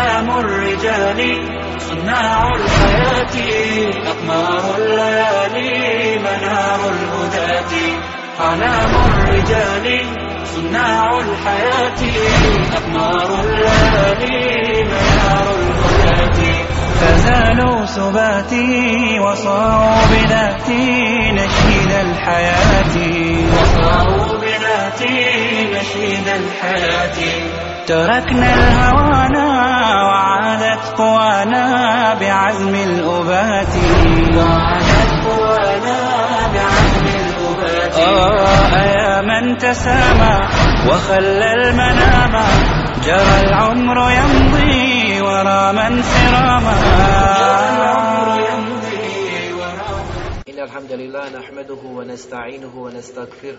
أعلام الرجال صناع الحياة أقمار الليالي منار الهداة. أعلام الرجال صناع الحياة أقمار الليالي منار الهداة. فزالوا سباتي وصاروا بذاتي نشيد الحياة. وصاروا بذاتي نشيد الحياة. تركنا الهوانا وعادت قوانا بعزم الأبات. وعادت قوانا بعزم الأبات. آه يا من تسامى وخلى المنام. جرى العمر يمضي ورا من سراما إن الحمد لله نحمده ونستعينه ونستغفره.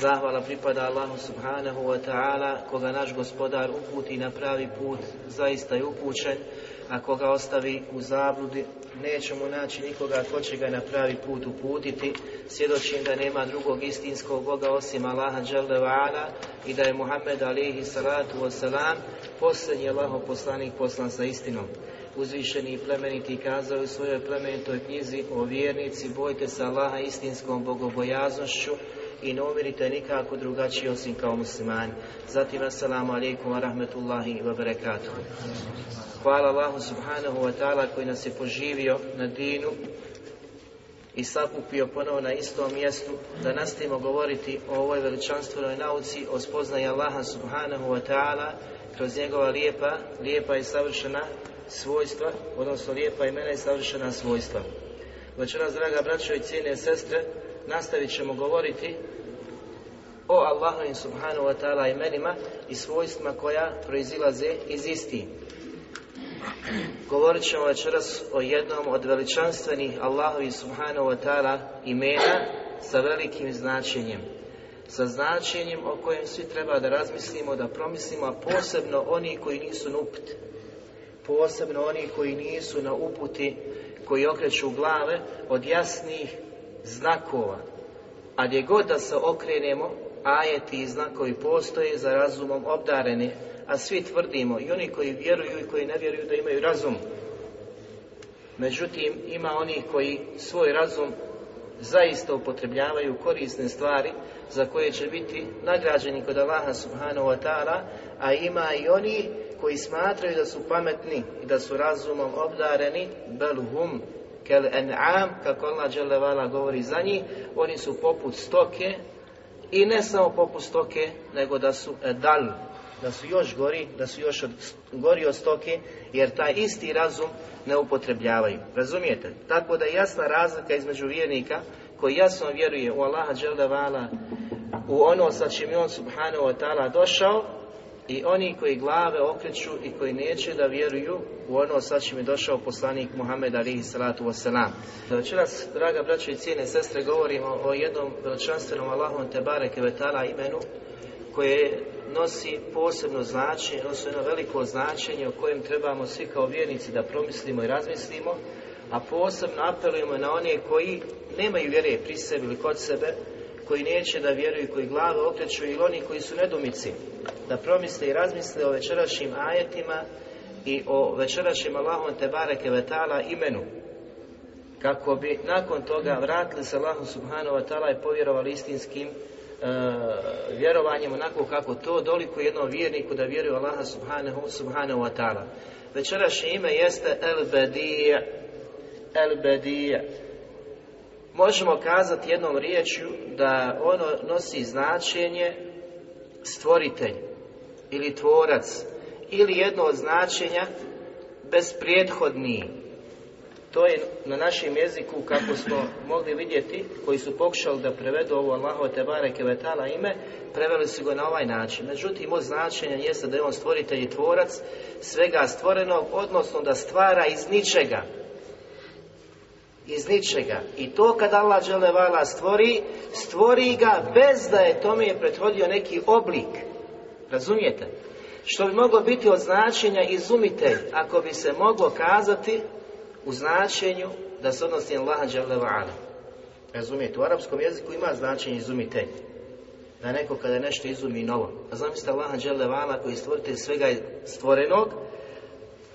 Zahvala pripada Allahu subhanahu wa ta'ala, koga naš gospodar uputi na pravi put, zaista je upućen, a koga ostavi u zabludi, nećemo naći nikoga ko će ga na pravi put uputiti, svjedočim da nema drugog istinskog Boga osim Allaha Đalda i da je Muhammed alihi salatu wasalam posljednji Allaho poslanik poslan sa istinom. Uzvišeni i plemeniti kazao u svojoj plemenitoj knjizi o vjernici, bojte se Allaha istinskom bogobojaznošću i ne umirite nikako drugačije osim kao muslimani. Zatim, assalamu alaikum wa rahmetullahi wa barakatuh. Hvala Allahu subhanahu wa ta'ala koji nas je poživio na dinu i sakupio ponovo na istom mjestu da nastavimo govoriti o ovoj veličanstvenoj nauci o spoznaji Allaha subhanahu wa ta'ala kroz njegova lijepa, lijepa i savršena svojstva, odnosno lijepa imena i savršena svojstva. Večeras, draga braćo i cijene sestre, nastavit ćemo govoriti o Allahovim subhanahu wa ta'ala imenima i svojstvima koja proizilaze iz isti. Govorit ćemo večeras o jednom od veličanstvenih Allahovi subhanahu wa ta'ala imena sa velikim značenjem. Sa značenjem o kojem svi treba da razmislimo, da promislimo, posebno oni koji nisu na uput. Posebno oni koji nisu na uputi, koji okreću glave od jasnih znakova. A gdje god da se okrenemo, ajeti i znakovi postoje za razumom obdareni, a svi tvrdimo, i oni koji vjeruju i koji ne vjeruju da imaju razum. Međutim, ima onih koji svoj razum zaista upotrebljavaju korisne stvari za koje će biti nagrađeni kod Allaha subhanahu wa ta'ala, a ima i oni koji smatraju da su pametni i da su razumom obdareni, belhum kel en'am, kako Allah dželevala govori za njih, oni su poput stoke i ne samo poput stoke, nego da su edal, da su još gori, da su još od, gori od stoke, jer taj isti razum ne upotrebljavaju. Razumijete? Tako da je jasna razlika između vjernika koji jasno vjeruje u Allaha dželevala, u ono sa čim je on subhanahu wa ta'ala došao, i oni koji glave okreću i koji neće da vjeruju u ono sa čim je došao poslanik Muhammed alihi salatu wasalam. Večeras, draga braća i cijene sestre, govorimo o jednom veličanstvenom Allahom Tebare Kevetala imenu koje nosi posebno značenje, nosi jedno veliko značenje o kojem trebamo svi kao vjernici da promislimo i razmislimo, a posebno apelujemo na one koji nemaju vjere pri sebi ili kod sebe, koji neće da vjeruju, koji glave okreću ili oni koji su nedumici, da promisle i razmisle o večerašnjim ajetima i o večerašnjim Allahom Tebareke Vetala imenu, kako bi nakon toga vratili se Allahu Subhanahu Wa Ta'ala i povjerovali istinskim uh, vjerovanjem onako kako to doliko jednom vjerniku da vjeruje Allaha Subhanahu, Subhanahu Wa Ta'ala. Večerašnje ime jeste El Bedija. El Bedija možemo kazati jednom riječju da ono nosi značenje stvoritelj ili tvorac ili jedno od značenja bezprijethodni To je na našem jeziku, kako smo mogli vidjeti, koji su pokušali da prevedu ovo Allaho te bareke vetala ime, preveli su ga na ovaj način. Međutim, od značenja jeste da je on stvoritelj i tvorac svega stvorenog, odnosno da stvara iz ničega. Iz ničega. I to kad Allah vala stvori, stvori ga bez da je tome je prethodio neki oblik. Razumijete? Što bi moglo biti od značenja izumitelj, ako bi se moglo kazati u značenju da se odnosi na Allaha Đalevana. Razumijete, u arapskom jeziku ima značenje izumitelj. Da neko kada nešto izumi novo. A zamislite Allaha Đalevana koji stvoritelj svega stvorenog,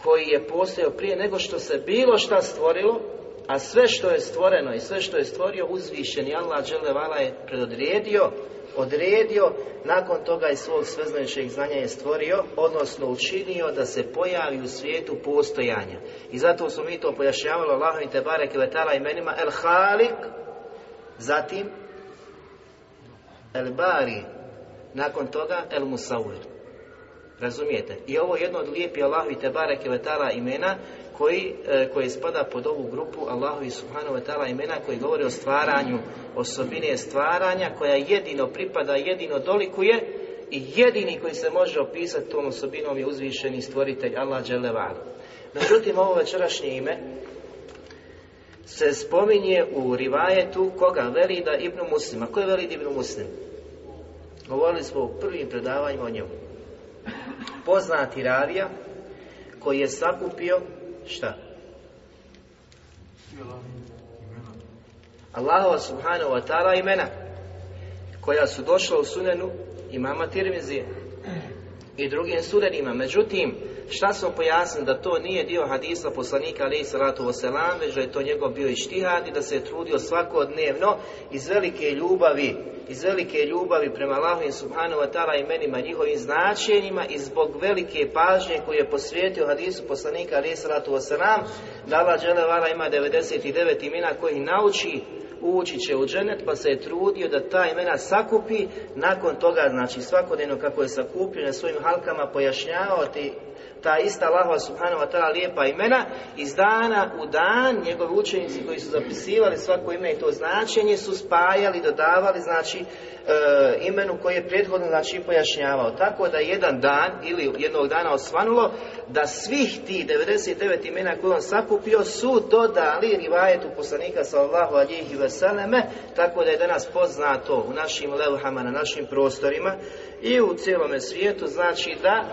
koji je postojao prije nego što se bilo šta stvorilo, a sve što je stvoreno i sve što je stvorio uzvišeni Allah Đelevala je predodredio odredio, nakon toga i svog sveznajućeg znanja je stvorio, odnosno učinio da se pojavi u svijetu postojanja. I zato smo mi to pojašnjavali Allahom te barek i imenima El Halik, zatim El Bari, nakon toga El Musawir. Razumijete? I ovo je jedno od lijepih Allahu i Tebare Kevetala imena koji, e, koji spada pod ovu grupu Allahu i Subhanahu Wa imena koji govori o stvaranju, osobine stvaranja koja jedino pripada, jedino dolikuje i jedini koji se može opisati tom osobinom je uzvišeni stvoritelj Allah Đelevanu. Međutim, ovo večerašnje ime se spominje u rivajetu koga? Velida ibn Muslima. Ko je Velid ibn Muslim? Govorili smo u prvim predavanjima o njemu poznati ravija koji je sakupio šta? Allahova subhanahu wa ta'ala imena koja su došla u sunenu imama Tirmizije i drugim surenima. Međutim, šta smo pojasnili da to nije dio hadisa poslanika alaihi salatu wasalam, već da je to njegov bio i štihad i da se je trudio svakodnevno iz velike ljubavi iz velike ljubavi prema Allahu i subhanahu wa ta'ala imenima njihovim značenjima i zbog velike pažnje koju je posvijetio hadisu poslanika alaihi salatu wasalam da Allah ima 99 imena koji nauči ući će u dženet, pa se je trudio da ta imena sakupi, nakon toga, znači svakodnevno kako je sakupio na svojim halkama, pojašnjavao ti ta ista Allahova subhanahu wa ta'ala lijepa imena, iz dana u dan njegovi učenici koji su zapisivali svako ime i to značenje su spajali, dodavali, znači e, imenu koje je prethodno znači pojašnjavao. Tako da jedan dan ili jednog dana osvanulo da svih tih 99 imena koje on sakupio su dodali rivajetu poslanika sallallahu alihi veseleme, tako da je danas poznato u našim levhama, na našim prostorima i u cijelome svijetu, znači da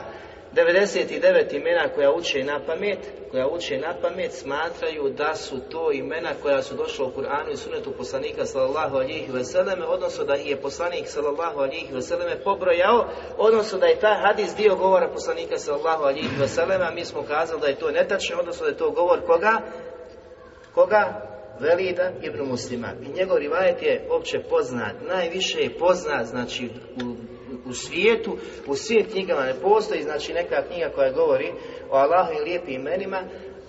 99 imena koja uče na pamet, koja uče na pamet smatraju da su to imena koja su došla u Kur'anu i sunetu poslanika sallallahu alihi veseleme, odnosno da je poslanik sallallahu alihi veseleme pobrojao, odnosno da je taj hadis dio govora poslanika sallallahu alihi veseleme, a mi smo kazali da je to netačno, odnosno da je to govor koga? Koga? Velida ibn Muslima. I njegov rivajet je opće poznat, najviše je poznat, znači u u svijetu, u svim knjigama ne postoji, znači neka knjiga koja govori o Allahu i lijepim imenima,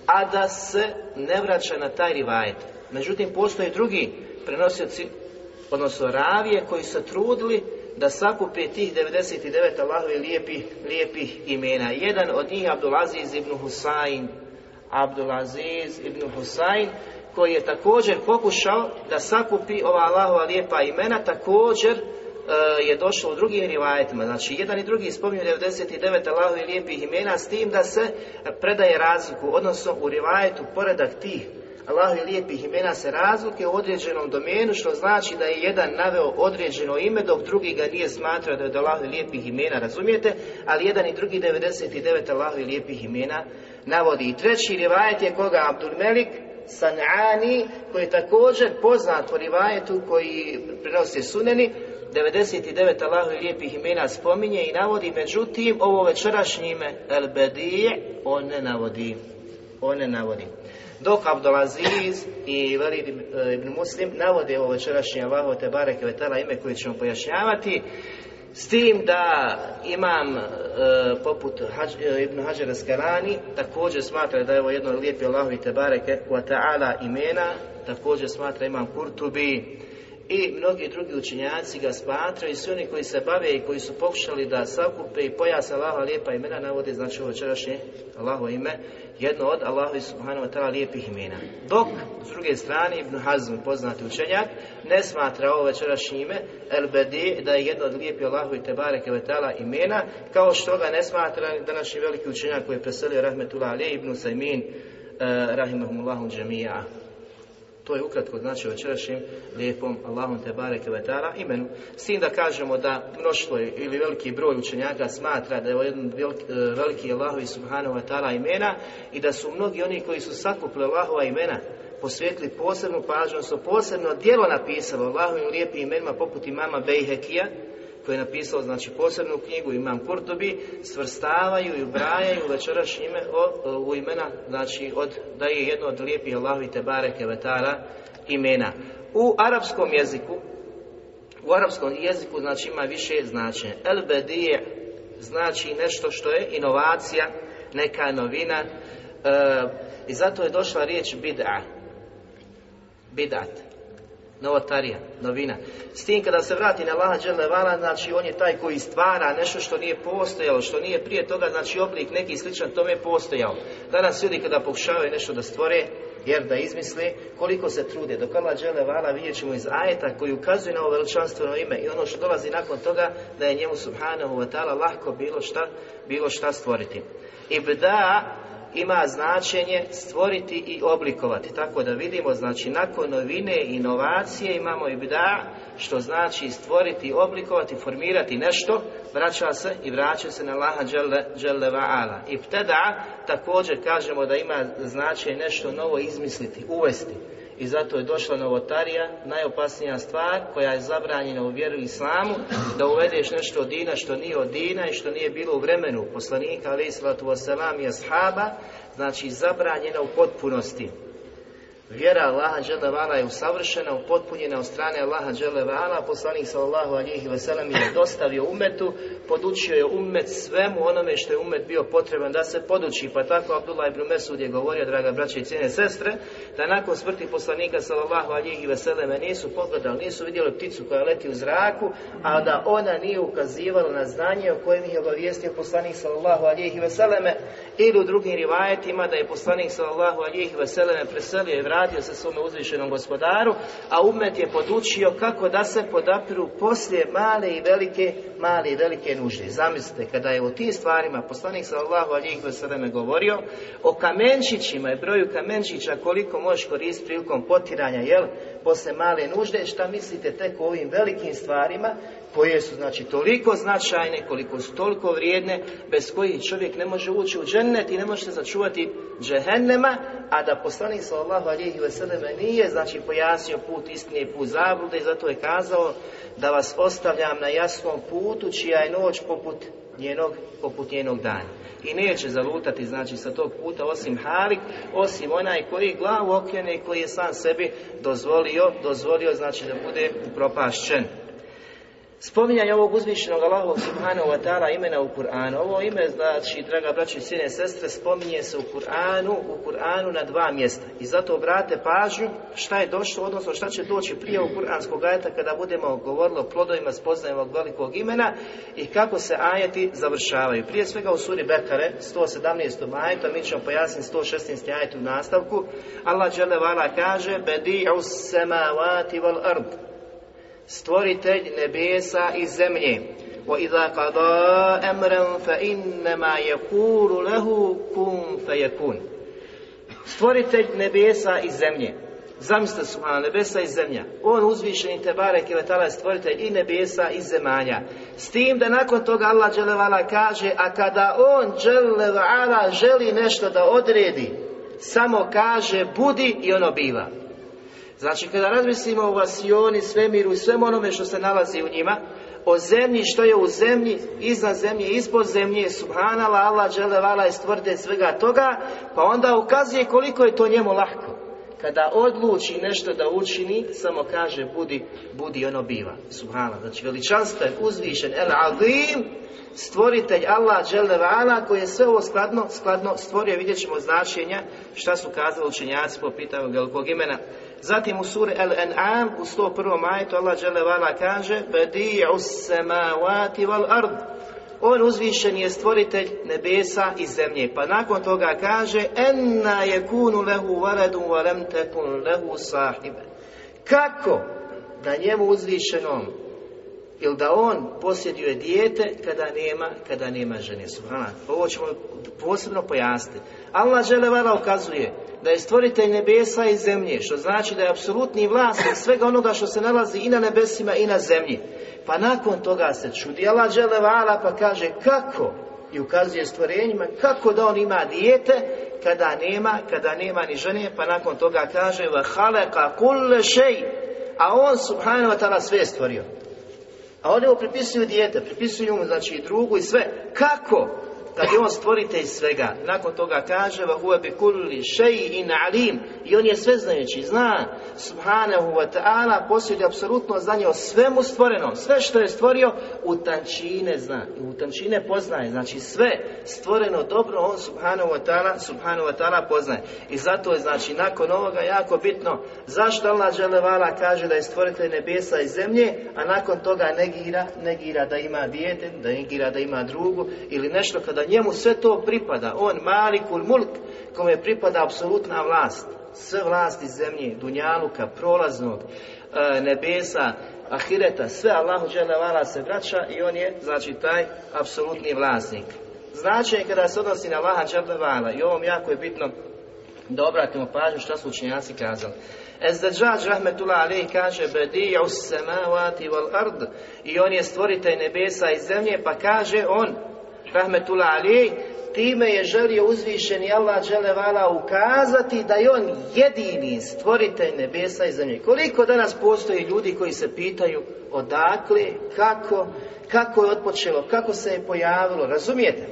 a da se ne vraća na taj rivajet. Međutim, postoje drugi prenosioci, odnosno ravije, koji su trudili da sakupe tih 99 Allahovi lijepih, lijepih imena. Jedan od njih Abdulaziz ibn Husayn, Abdulaziz ibn Husayn, koji je također pokušao da sakupi ova Allahova lijepa imena, također je došlo u drugim rivajetima. Znači, jedan i drugi spominju 99 Allahovi lijepih imena s tim da se predaje razliku, odnosno u rivajetu poredak tih Allahovi lijepih imena se razlike u određenom domenu, što znači da je jedan naveo određeno ime, dok drugi ga nije smatrao da je od Allahovi lijepih imena, razumijete? Ali jedan i drugi 99 Allahovi lijepih imena navodi. I treći rivajet je koga Abdul Melik, San'ani, koji je također poznat po rivajetu koji prenosi suneni, 99 Allahovi lijepih imena spominje i navodi, međutim, ovo večerašnje ime El Bedije, on ne navodi. On ne navodi. Dok Abdulaziz i Velid ibn Muslim navode ovo večerašnje Allaho te bareke vetala ime koje ćemo pojašnjavati, s tim da imam e, poput Hađ, e, Ibn Hađara Skarani također smatra da je ovo jedno lijepi Allahovi wa ta'ala imena, također smatra imam Kurtubi, i mnogi drugi učenjaci ga smatraju i svi oni koji se bave i koji su pokušali da sakupe i pojasne Allaha lijepa imena navode znači ovo večerašnje Allaho ime jedno od Allahu subhanahu wa ta'ala lijepih imena. Dok, s druge strane, Ibn Hazm, poznati učenjak, ne smatra ovo večerašnje ime El Bedi, da je jedno od lijepih Allahu i Tebare Kevetala imena, kao što ga ne smatra današnji veliki učenjak koji je preselio Rahmetullah Ali Ibn Sajmin, uh, rahimahumullahu džemija. To je ukratko znači večerašnjim lijepom Allahom te bareke vetara imenu. S tim da kažemo da mnoštvo ili veliki broj učenjaka smatra da je jedan veliki, veliki Allahovi subhanahu wa imena i da su mnogi oni koji su sakupili Allahova imena posvetili posebnu pažnju, su posebno dijelo napisalo Allahovim lijepim imenima poput imama Bejhekija, koji je napisao znači posebnu knjigu Imam Kurtobi, svrstavaju i ubrajaju večerašnje ime o, u imena, znači od, da je jedno od lijepih Allahovi Tebare Kevetara imena. U arapskom jeziku, u arapskom jeziku znači ima više značenja. El bedije znači nešto što je inovacija, neka novina e, i zato je došla riječ bid'a. Bidat novotarija, novina. S tim kada se vrati na Allaha Đelevala, znači on je taj koji stvara nešto što nije postojalo, što nije prije toga, znači oblik neki sličan tome postojao. Danas ljudi kada pokušavaju nešto da stvore, jer da izmisle koliko se trude. Dok Allah Đelevala vidjet ćemo iz ajeta koji ukazuje na ovo veličanstveno ime i ono što dolazi nakon toga da je njemu subhanahu wa ta'ala lahko bilo šta, bilo šta stvoriti. Ibda ima značenje stvoriti i oblikovati. Tako da vidimo, znači, nakon novine i inovacije imamo i bida, što znači stvoriti, oblikovati, formirati nešto, vraća se i vraća se na Laha Đelle Va'ala. I ptada također kažemo da ima značenje nešto novo izmisliti, uvesti. I zato je došla novotarija, najopasnija stvar koja je zabranjena u vjeru islamu, da uvedeš nešto od dina što nije od dina i što nije bilo u vremenu poslanika, ali islatu wasalam i ashaba, znači zabranjena u potpunosti. Vjera Allaha Đelevala je usavršena, upotpunjena od strane Allaha Đelevala, poslanik sallallahu alihi veselam je dostavio umetu, podučio je umet svemu onome što je umet bio potreban da se poduči, pa tako Abdullah ibn Mesud je govorio, draga braće i cijene sestre, da nakon smrti poslanika sallallahu alihi veseleme nisu pogledali, nisu vidjeli pticu koja leti u zraku, a da ona nije ukazivala na znanje o kojem je obavijestio poslanik sallallahu alihi veseleme, ili u drugim rivajetima da je poslanik sallallahu alihi veseleme preselio i se svome uzvišenom gospodaru, a umet je podučio kako da se podapiru poslije male i velike, male i velike nužde. Zamislite, kada je o tim stvarima poslanik sallallahu alihi veseleme govorio, o kamenčićima i broju kamenčića koliko možeš koristiti prilikom potiranja, jel, posle male nužde, šta mislite tek o ovim velikim stvarima koje su znači toliko značajne, koliko su toliko vrijedne, bez kojih čovjek ne može ući u džennet i ne može se začuvati džehennema, a da poslanik sallallahu alihi vseleme nije znači pojasnio put istine i put zablude i zato je kazao da vas ostavljam na jasnom putu čija je noć poput njenog, poput njenog dana. I neće zalutati, znači, sa tog puta osim Halik, osim onaj koji glavu okrene i koji je sam sebi dozvolio, dozvolio, znači, da bude upropašćen. Spominjanje ovog uzvišenog Allahovog subhanahu wa ta'ala imena u Kur'anu. Ovo ime, znači, draga braći i sine sestre, spominje se u Kur'anu, u Kur'anu na dva mjesta. I zato obrate pažnju šta je došlo, odnosno šta će doći prije u Kur'anskog ajeta kada budemo govorili o plodovima spoznajem ovog velikog imena i kako se ajeti završavaju. Prije svega u suri Bekare, 117. ajetu, a mi ćemo pojasniti 116. ajet u nastavku. Allah dželevala kaže, Bedi'u semavati wal ard stvoritelj nebesa i zemlje. وَإِذَا قَضَى أَمْرًا فَإِنَّمَا يَقُولُ لَهُ كُنْ فَيَكُونَ Stvoritelj nebesa i zemlje. Zamislite su nebesa i zemlja. On uzvišeni Tebare Kevetala je stvoritelj i nebesa i zemalja. S tim da nakon toga Allah Đelevala kaže, a kada on Đelevala želi nešto da odredi, samo kaže budi i ono biva. Znači, kada razmislimo o vasioni, svemiru i svem onome što se nalazi u njima, o zemlji, što je u zemlji, iznad zemlje, ispod zemlje, subhanala, Allah, dželevala je stvrde svega toga, pa onda ukazuje koliko je to njemu lahko. Kada odluči nešto da učini, samo kaže, budi, budi ono biva. Subhanala, znači veličanstven, uzvišen, el azim, stvoritelj Allah dželevala koji je sve ovo skladno, skladno stvorio, vidjet ćemo značenja šta su kazali učenjaci po pitanju velikog imena. Zatim u suri Al-An'am u 101. majetu Allah dželevala kaže Badi'u samavati wal ard on uzvišen je stvoritelj nebesa i zemlje. Pa nakon toga kaže Enna je kunu lehu valedun valem tekun lehu sahibe. Kako da njemu uzvišenom ili da on posjeduje dijete kada nema, kada nema žene. Subhana. Ovo ćemo posebno pojasniti. Allah žele ukazuje da je stvoritelj nebesa i zemlje, što znači da je apsolutni vlasnik svega onoga što se nalazi i na nebesima i na zemlji. Pa nakon toga se čudi Allah žele pa kaže kako i ukazuje stvorenjima kako da on ima dijete kada nema, kada nema ni žene, pa nakon toga kaže haleka kulle a on subhanahu wa ta'ala sve stvorio. A oni mu pripisuju dijete, pripisuju mu znači drugu i sve. Kako? Kad je on stvoritelj svega. Nakon toga kaže huwa bi kulli in alim i on je sve znajući, zna subhanahu wa ta'ala posjeduje apsolutno znanje o svemu stvorenom. Sve što je stvorio u tančine zna i u tančine poznaje. Znači sve stvoreno dobro on subhanahu wa ta'ala subhanahu wa ta'ala poznaje. I zato je znači nakon ovoga jako bitno zašto Allah dželevala kaže da je stvoritelj nebesa i zemlje, a nakon toga negira, negira da ima dijete, da negira da ima drugu ili nešto kada njemu sve to pripada. On malikul mulk, kome pripada apsolutna vlast. Sve vlasti zemlje, dunjaluka, prolaznog, e, nebesa, ahireta, sve Allahu vala se vraća i on je, znači, taj apsolutni vlasnik. Značaj kada se odnosi na Allaha vala i ovom jako je bitno da obratimo pažnju što su učenjaci kazali. Ezdađađ rahmetullah alaih kaže Bedi'u samavati wal ard i on je stvoritelj nebesa i zemlje pa kaže on rahmetullah ali, time je želio uzvišeni Allah vala ukazati da je on jedini stvoritelj nebesa i zemlje. Koliko danas postoji ljudi koji se pitaju odakle, kako, kako je otpočelo, kako se je pojavilo, razumijete?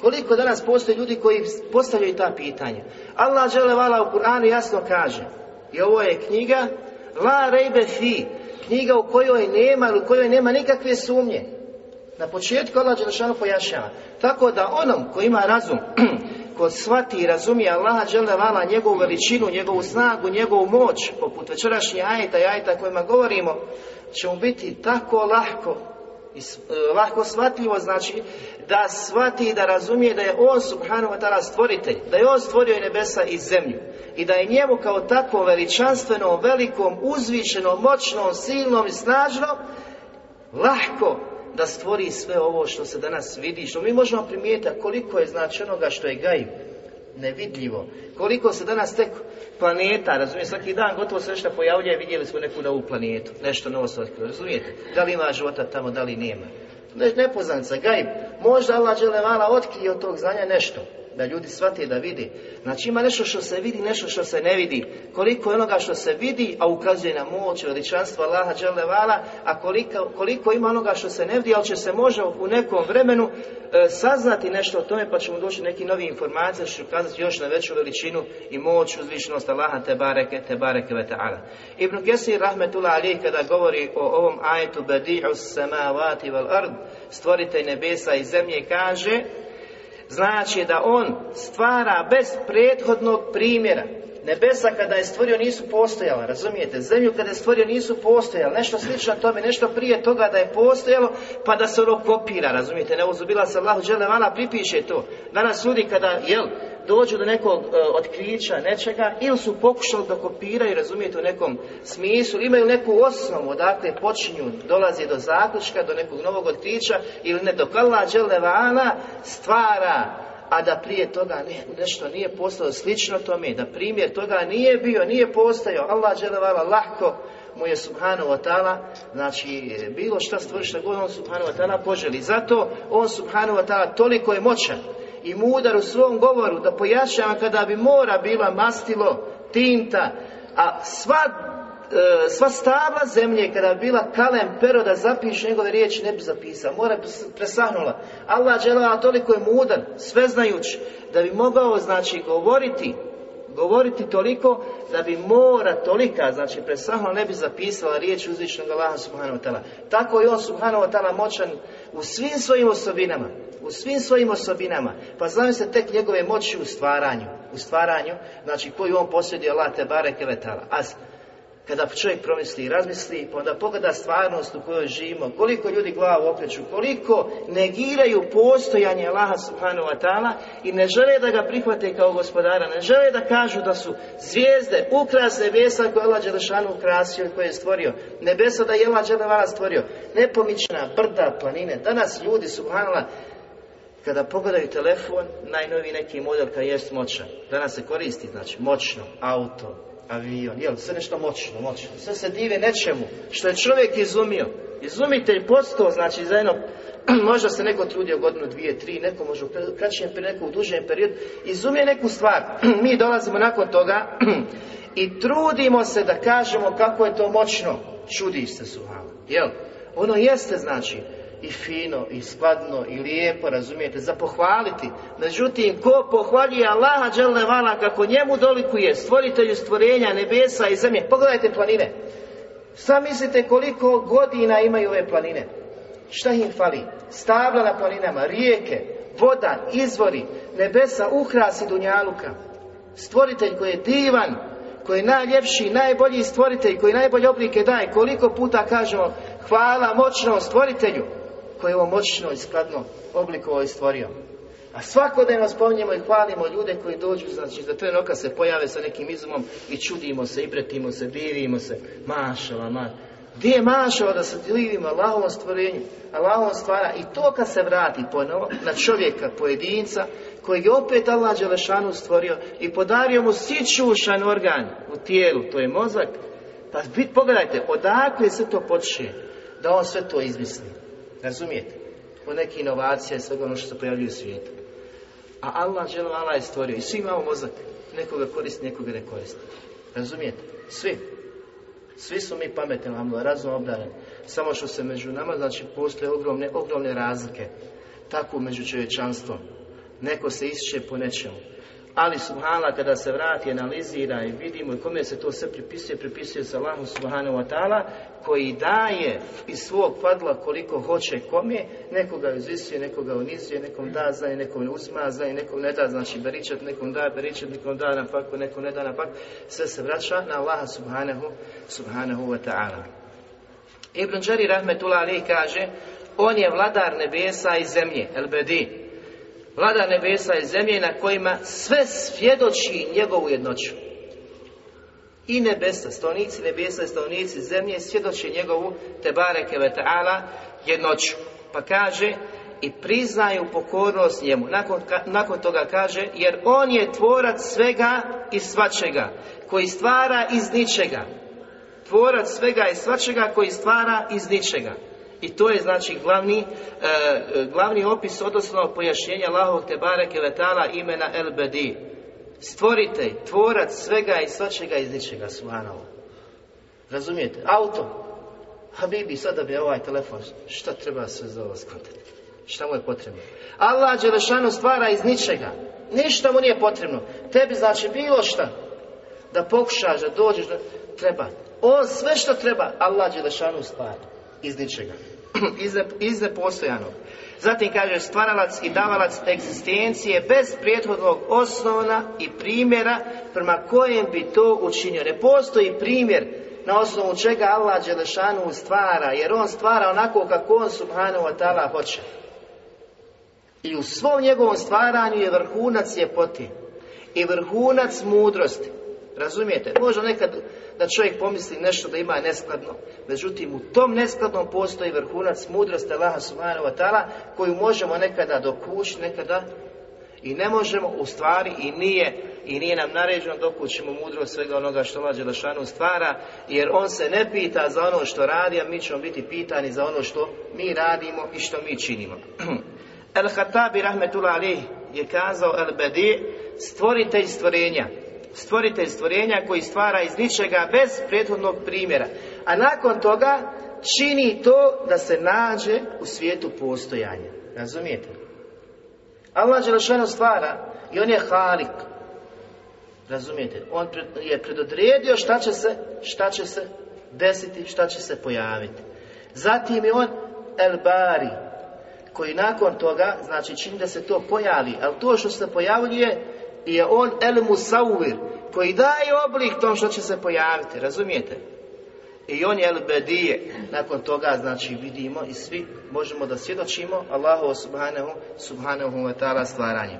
Koliko danas postoji ljudi koji postavljaju ta pitanja. Allah vala u Kur'anu jasno kaže i ovo je knjiga La Rejbe Fi, knjiga u kojoj nema, u kojoj nema nikakve sumnje. Na početku Allah Đelešanu pojašnjava. Tako da onom koji ima razum, ko shvati i razumije Allaha Đelevala, njegovu veličinu, njegovu snagu, njegovu moć, poput večerašnjih ajeta i ajeta kojima govorimo, će mu biti tako lahko i e, lahko shvatljivo znači da shvati i da razumije da je on subhanahu wa ta'ala stvoritelj, da je on stvorio i nebesa i zemlju i da je njemu kao takvom veličanstvenom, velikom, uzvišenom, moćnom, silnom i snažnom lahko da stvori sve ovo što se danas vidi, što mi možemo primijetiti koliko je znači onoga što je gaj nevidljivo, koliko se danas tek planeta, razumije, svaki dan gotovo se nešto pojavljuje, vidjeli smo neku novu planetu, nešto novo se otkrilo, razumijete, da li ima života tamo, da li nema. Ne, nepoznanica, gajb, možda Allah vala otkrije od tog znanja nešto, da ljudi shvate da vidi. Znači ima nešto što se vidi, nešto što se ne vidi. Koliko je onoga što se vidi, a ukazuje na moć, veličanstvo Allaha Đelevala, a koliko, koliko ima onoga što se ne vidi, ali će se može u nekom vremenu e, saznati nešto o tome, pa ćemo doći neki novi informacije, što će ukazati još na veću veličinu i moć, uzvišenost Allaha te bareke, te bareke ve ta'ala. Ibn Kesir rahmetullah ali kada govori o ovom ajetu badi'u samavati wal ard, stvoritelj nebesa i zemlje, kaže znači da on stvara bez prethodnog primjera. Nebesa kada je stvorio nisu postojala, razumijete? Zemlju kada je stvorio nisu postojala, nešto slično tome, nešto prije toga da je postojalo, pa da se ono kopira, razumijete? Ne uzubila se Allahu vana pripiše to. Danas ljudi kada, jel, dođu do nekog e, otkrića, nečega, ili su pokušali da kopiraju, razumijete, u nekom smislu, imaju neku osnovu, odakle počinju, dolazi do zaključka, do nekog novog otkrića, ili ne, dok Allah vana stvara a da prije toga ne, nešto nije postalo slično tome, da primjer toga nije bio, nije postojao, Allah dželevala lahko mu je subhanahu wa ta'ala, znači bilo šta stvori šta god on subhanahu wa ta'ala poželi. Zato on subhanahu wa ta'ala toliko je moćan i mudar u svom govoru da pojašnjava kada bi mora bila mastilo, tinta, a sva e, sva stabla zemlje kada bi bila kalem pero da zapiše njegove riječi ne bi zapisao, mora bi presahnula. Allah dželala toliko je mudar, sveznajući, da bi mogao znači govoriti govoriti toliko da bi mora tolika, znači presahla ne bi zapisala riječ uzvičnog Allaha subhanahu wa ta'ala. Tako je on subhanahu wa ta'ala moćan u svim svojim osobinama, u svim svojim osobinama. Pa znam se tek njegove moći u stvaranju, u stvaranju, znači koju on posjeduje Allah te bareke A kada čovjek promisli i razmisli, pa onda pogleda stvarnost u kojoj živimo, koliko ljudi glavu okreću, koliko negiraju postojanje Allaha subhanahu wa i ne žele da ga prihvate kao gospodara, ne žele da kažu da su zvijezde, ukras nebesa koje Allah Đelešanu ukrasio i koje je stvorio, nebesa da je Allah Đelešanu stvorio, nepomična brda, planine. Danas ljudi subhanallah kada pogledaju telefon, najnoviji neki model kad jest moćan. Danas se koristi, znači, moćno, auto, avion, jel, sve nešto moćno, moćno. Sve se dive nečemu što je čovjek izumio. Izumitelj postao, znači, za jedno, možda se neko trudio godinu, dvije, tri, neko može u kraćem neko u dužem periodu, izumije neku stvar. Mi dolazimo nakon toga i trudimo se da kažemo kako je to moćno. Čudi se suhano, jel? Ono jeste, znači, i fino, i skladno, i lijepo, razumijete, za pohvaliti. Međutim, ko pohvaljuje Allaha vala kako njemu dolikuje, stvoritelju stvorenja, nebesa i zemlje. Pogledajte planine. Šta mislite koliko godina imaju ove planine? Šta im fali? Stabla na planinama, rijeke, voda, izvori, nebesa, ukrasi Dunjaluka. Stvoritelj koji je divan, koji je najljepši, najbolji stvoritelj, koji najbolje oblike daje. Koliko puta kažemo hvala moćnom stvoritelju koje je ovo moćno i skladno oblikovao i stvorio. A svakodnevno spominjemo i hvalimo ljude koji dođu, znači za tren oka se pojave sa nekim izumom i čudimo se, i pretimo se, divimo se. Mašala, ma. Gdje je mašala da se divimo Allahovom stvorenju, Allahovom stvara i to kad se vrati ponovo na čovjeka, pojedinca, kojeg je opet Allah Đelešanu stvorio i podario mu sičušan organ u tijelu, to je mozak, pa pogledajte, odakle se to počne da on sve to izmisli. Razumijete? O neke inovacije i svega ono što se pojavljuje u svijetu. A Allah Allah je stvorio i svi imamo mozak. Nekoga koristi, nekoga ne koristi. Razumijete? Svi. Svi su mi pametni, Allah, razum obdareni. Samo što se među nama, znači, postoje ogromne, ogromne razlike. Tako među čovječanstvom. Neko se ističe po nečemu. Ali subhanallah kada se vrati, analizira i vidimo i kome se to sve pripisuje, pripisuje se Allahu subhanahu wa ta'ala koji daje iz svog fadla koliko hoće kome, nekoga izvisuje, nekoga unizuje, nekom da znanje, nekom ne uzma znanje, nekom ne da, znači beričat, nekom da beričat, nekom da na paku, nekom ne da na paku, sve se vraća na Allaha subhanahu, subhanahu wa ta'ala. Ibn Đari rahmetullah ali kaže, on je vladar nebesa i zemlje, el bedi, vlada nebesa i zemlje na kojima sve svjedoči njegovu jednoću. I nebesa, stavnici nebesa i stavnici zemlje svjedoči njegovu te bareke ve ta'ala jednoću. Pa kaže i priznaju pokornost njemu. Nakon, nakon toga kaže jer on je tvorac svega i svačega koji stvara iz ničega. Tvorac svega i svačega koji stvara iz ničega. I to je znači glavni, e, glavni opis, odnosno pojašnjenje Allahovog te bareke letala imena El Bedi. Stvoritelj, tvorac svega i svačega iz ničega, subhanallah. Razumijete? Auto. Habibi, sada bi ovaj telefon, šta treba sve za ovo skontati? Šta mu je potrebno? Allah Đelešanu stvara iz ničega. Ništa mu nije potrebno. Tebi znači bilo šta. Da pokušaš, da dođeš, da treba. On sve što treba, Allah Đelešanu stvara iz ničega. iz nepostojanog. Zatim kaže stvaralac i davalac egzistencije bez prethodnog osnovna i primjera prema kojem bi to učinio. Ne postoji primjer na osnovu čega Allah Đelešanu stvara, jer on stvara onako kako on subhanahu wa ta'ala hoće. I u svom njegovom stvaranju je vrhunac ljepoti i vrhunac mudrosti. Razumijete? Možda nekad da čovjek pomisli nešto da ima neskladno. Međutim, u tom neskladnom postoji vrhunac mudrosti Allaha subhanahu wa ta'ala koju možemo nekada dokući, nekada i ne možemo u stvari i nije i nije nam naređeno dok učimo mudrost svega onoga što Allah Đelešanu stvara jer on se ne pita za ono što radi a mi ćemo biti pitani za ono što mi radimo i što mi činimo El Hatabi rahmetullah ali je kazao El Bedi stvoritelj stvorenja stvoritelj stvorenja koji stvara iz ničega bez prethodnog primjera. A nakon toga čini to da se nađe u svijetu postojanja. Razumijete? Allah Đelešanu stvara i on je halik. Razumijete? On je predodredio šta će se, šta će se desiti, šta će se pojaviti. Zatim je on El Bari, koji nakon toga, znači čini da se to pojavi, ali to što se pojavljuje je on el musawir koji daje oblik tom što će se pojaviti, razumijete? I on je el bedije. Nakon toga, znači, vidimo i svi možemo da svjedočimo Allahu subhanahu, subhanahu wa ta'ala stvaranje.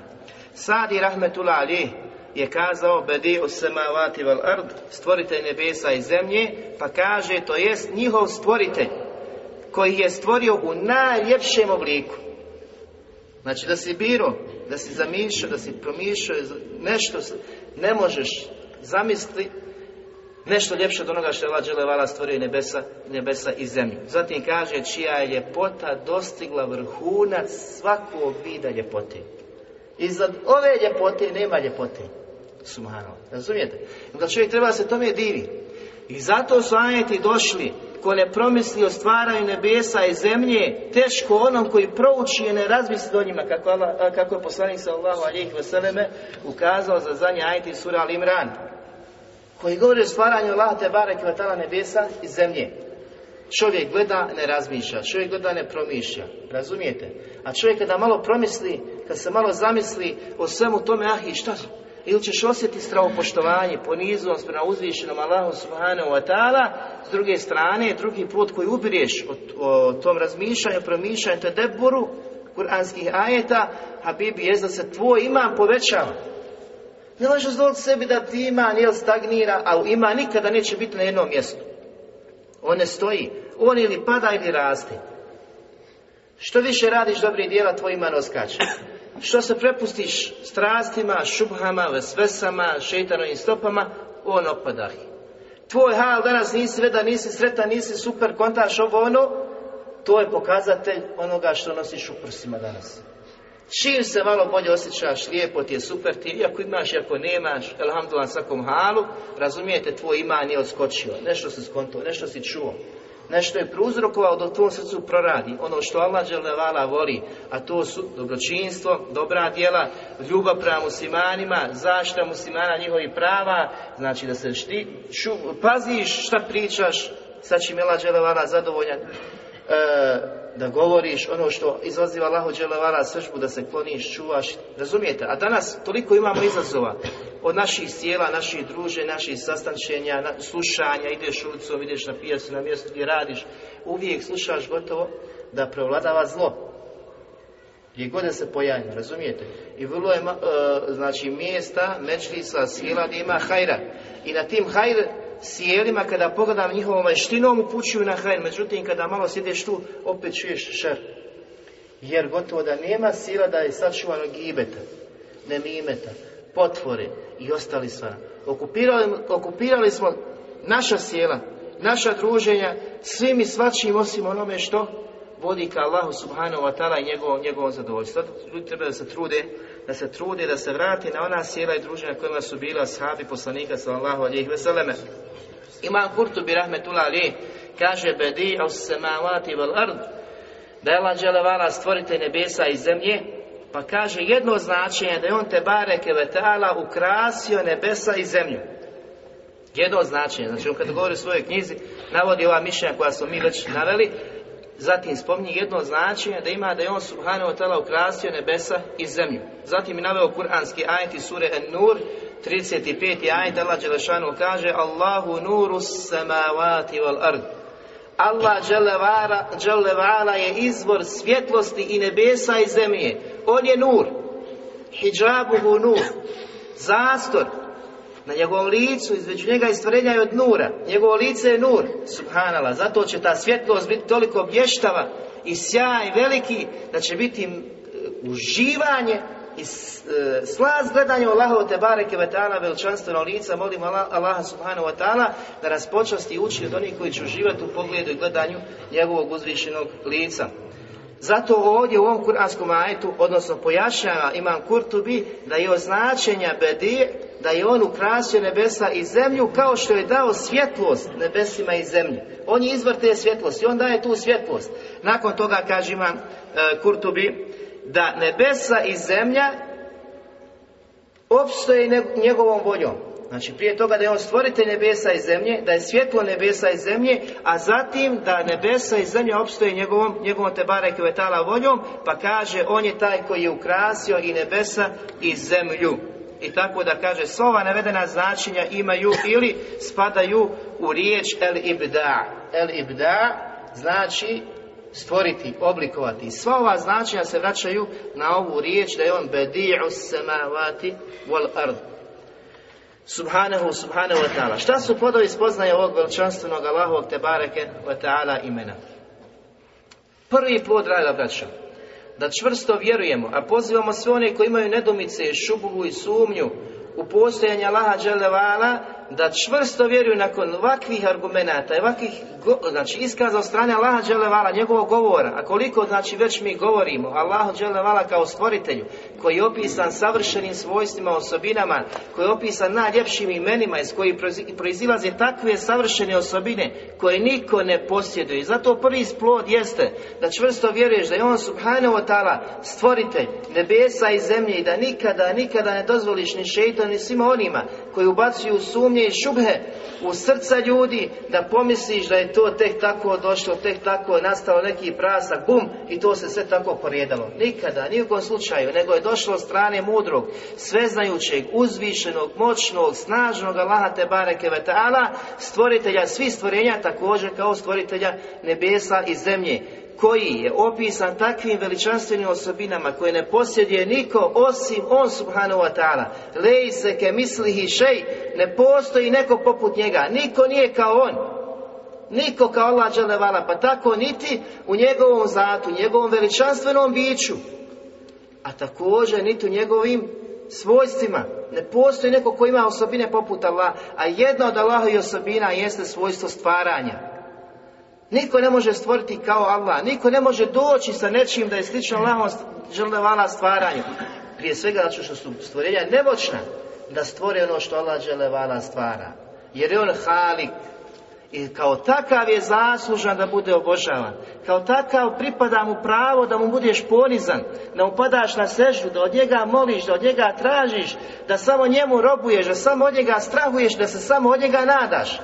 Sadi rahmetullah ali je kazao bediju semavati val ard, stvoritelj nebesa i zemlje, pa kaže to jest njihov stvoritelj koji je stvorio u najljepšem obliku. Znači da si biro, da si zamišljao, da si promišljao nešto, ne možeš zamisliti nešto ljepše od onoga što je Allah Đelevala stvorio nebesa, nebesa i zemlju. Zatim kaže čija je ljepota dostigla vrhunac svakog vida ljepote. Iza ove ljepote nema ljepote. Sumano. Razumijete? Onda čovjek treba se tome divi. I zato su ajeti došli ko ne promisli o stvaranju nebesa i zemlje, teško onom koji prouči i ne razmisli o njima, kako, Allah, kako je poslanik sallahu alijih veseleme ukazao za zadnje ajeti sura Al-Imran, koji govori o stvaranju Allah te barek vatala nebesa i zemlje. Čovjek gleda, ne razmišlja, čovjek gleda, ne promišlja, razumijete? A čovjek kada malo promisli, kad se malo zamisli o svemu tome, ah i šta ili ćeš osjetiti stravopoštovanje, poniznost prema uzvišenom Allahu subhanahu wa ta'ala, s druge strane, drugi put koji ubireš o, o tom razmišljanju, promišljanju, te deboru kuranskih ajeta, Habibi, je da se tvoj iman povećava. Ne možeš dozvoliti sebi da ti iman jel stagnira, a ima nikada neće biti na jednom mjestu. On ne stoji. On ili pada ili raste. Što više radiš dobrih dijela, tvoj iman oskače. Što se prepustiš strastima, šubhama, vesvesama, šeitanovim stopama, on opada. Tvoj hal danas nisi vedan, nisi sretan, nisi super, kontaš ovo ono, to je pokazatelj onoga što nosiš u prsima danas. Čim se malo bolje osjećaš, lijepo ti je, super ti, iako imaš, iako nemaš, elhamdulillah svakom halu, razumijete, tvoj iman je odskočio, nešto si skonto, nešto si čuo, nešto je prouzrokovao da u tvom srcu proradi. Ono što Allah dželevala voli, a to su dobročinstvo, dobra djela, ljubav prema muslimanima, zaštita muslimana njihovih prava, znači da se šti, šu, paziš šta pričaš, sad će Mela dželevala zadovoljan, e, da govoriš ono što izaziva Allahu dželevala sržbu, da se kloniš, čuvaš, razumijete? A danas toliko imamo izazova od naših sjela, naših druže, naših sastančenja, slušanja, ideš ulicom, ideš na pijacu, na mjestu gdje radiš, uvijek slušaš gotovo da prevladava zlo. Gdje god se pojavi, razumijete? I vrlo je, e, znači, mjesta, mečlisa, sjela gdje ima hajra. I na tim hajr sjelima, kada pogledam njihovom veštinom, upućuju na hajr. Međutim, kada malo sjediš tu, opet čuješ šer. Jer gotovo da nema sila da je sačuvano gibeta, nemimeta, potvore i ostali stvari. Okupirali, okupirali smo naša sjela, naša druženja, svim i svačim osim onome što vodi ka Allahu subhanahu wa ta'ala i njegovom, njegovom zadovoljstvu. Ljudi treba da se trude, da se trude, da se vrati na ona sjela i druženja kojima su bila sahabi poslanika sallallahu alihi veseleme. Imam Kurtubi rahmetullah ali kaže bedi aus samavati val ard da je Allah stvorite nebesa i zemlje pa kaže jedno značenje da je on te bareke vetala ukrasio nebesa i zemlju. Jedno značenje, znači on kada govori o svojoj knjizi navodi ova mišljenja koja smo mi već naveli Zatim spominje jedno značenje da ima da je on subhanahu wa ta'ala ukrasio nebesa i zemlju. Zatim je naveo kuranski ajet sure An-Nur 35. ajet Allah Đelešanu kaže Allahu nuru samavati wal ard. Allah Đelevala je izvor svjetlosti i nebesa i zemlje. On je nur. Hijabuhu nur. Zastor. Na njegovom licu, između njega i stvorenja je od nura. Njegovo lice je nur. Subhanallah. Zato će ta svjetlost biti toliko bještava i sjaj veliki da će biti uživanje i slaz gledanja Allahov te bareke ve ta'ala veličanstveno lica, molim Allah, Allaha subhanahu wa ta'ala da nas počasti i uči od onih koji će uživati u pogledu i gledanju njegovog uzvišenog lica. Zato ovdje u ovom kuranskom ajetu, odnosno pojašnjava Imam Kurtubi da je označenja bedije, da je on ukrasio nebesa i zemlju kao što je dao svjetlost nebesima i zemlji. On je izvor te svjetlosti, on daje tu svjetlost. Nakon toga kaže Imam e, Kurtubi da nebesa i zemlja opstoje njegovom voljom. Znači prije toga da je on stvoritelj nebesa i zemlje, da je svjetlo nebesa i zemlje, a zatim da nebesa i zemlja opstoje njegovom, njegovom tebare kvetala voljom, pa kaže on je taj koji je ukrasio i nebesa i zemlju. i tako da kaže sva navedena značenja imaju ili spadaju u riječ el ibda. El ibda znači stvoriti, oblikovati. Sva ova značenja se vraćaju na ovu riječ da je on bedi'u samavati wal ard. Subhanahu, subhanahu wa ta'ala. Šta su podovi spoznaje ovog veličanstvenog Allahovog te bareke wa ta'ala imena? Prvi plod rada, braća, da čvrsto vjerujemo, a pozivamo sve one koji imaju nedomice, šubuhu i sumnju u postojanje Allaha Đelevala, da čvrsto vjeruju nakon ovakvih argumenata i ovakvih znači, iskaza od strane Allaha Đelevala, njegovog govora, a koliko znači već mi govorimo Allahu Đelevala kao stvoritelju, koji je opisan savršenim svojstvima, osobinama, koji je opisan najljepšim imenima iz koji proizilaze takve savršene osobine koje niko ne posjeduje. Zato prvi splod jeste da čvrsto vjeruješ da je on subhanahu wa ta'ala stvoritelj nebesa i zemlje i da nikada, nikada ne dozvoliš ni šeitan ni svima onima koji ubacuju sumnje i šubhe u srca ljudi da pomisliš da je to tek tako došlo, tek tako nastao neki prasak, bum, i to se sve tako porijedalo. Nikada, ni slučaju, nego je došlo od strane mudrog, sveznajućeg, uzvišenog, moćnog, snažnog Allaha te bareke ve stvoritelja svih stvorenja, također kao stvoritelja nebesa i zemlje koji je opisan takvim veličanstvenim osobinama koje ne posjeduje niko osim on subhanahu wa ta'ala. Lej se ke mislihi šej, ne postoji neko poput njega, niko nije kao on. Niko kao Allah dželevala, pa tako niti u njegovom zatu, njegovom veličanstvenom biću, a također niti u njegovim svojstvima. Ne postoji neko ko ima osobine poput Allah, a jedna od Allahovi osobina jeste svojstvo stvaranja. Niko ne može stvoriti kao Allah, niko ne može doći sa nečim da je slično Allahom želevala stvaranju. Prije svega što su stvorenja nemoćna da stvore ono što Allah želevala stvara. Jer je on halik, i kao takav je zaslužan da bude obožavan. Kao takav pripada mu pravo da mu budeš ponizan, da mu padaš na sežu, da od njega moliš, da od njega tražiš, da samo njemu robuješ, da samo od njega strahuješ, da se samo od njega nadaš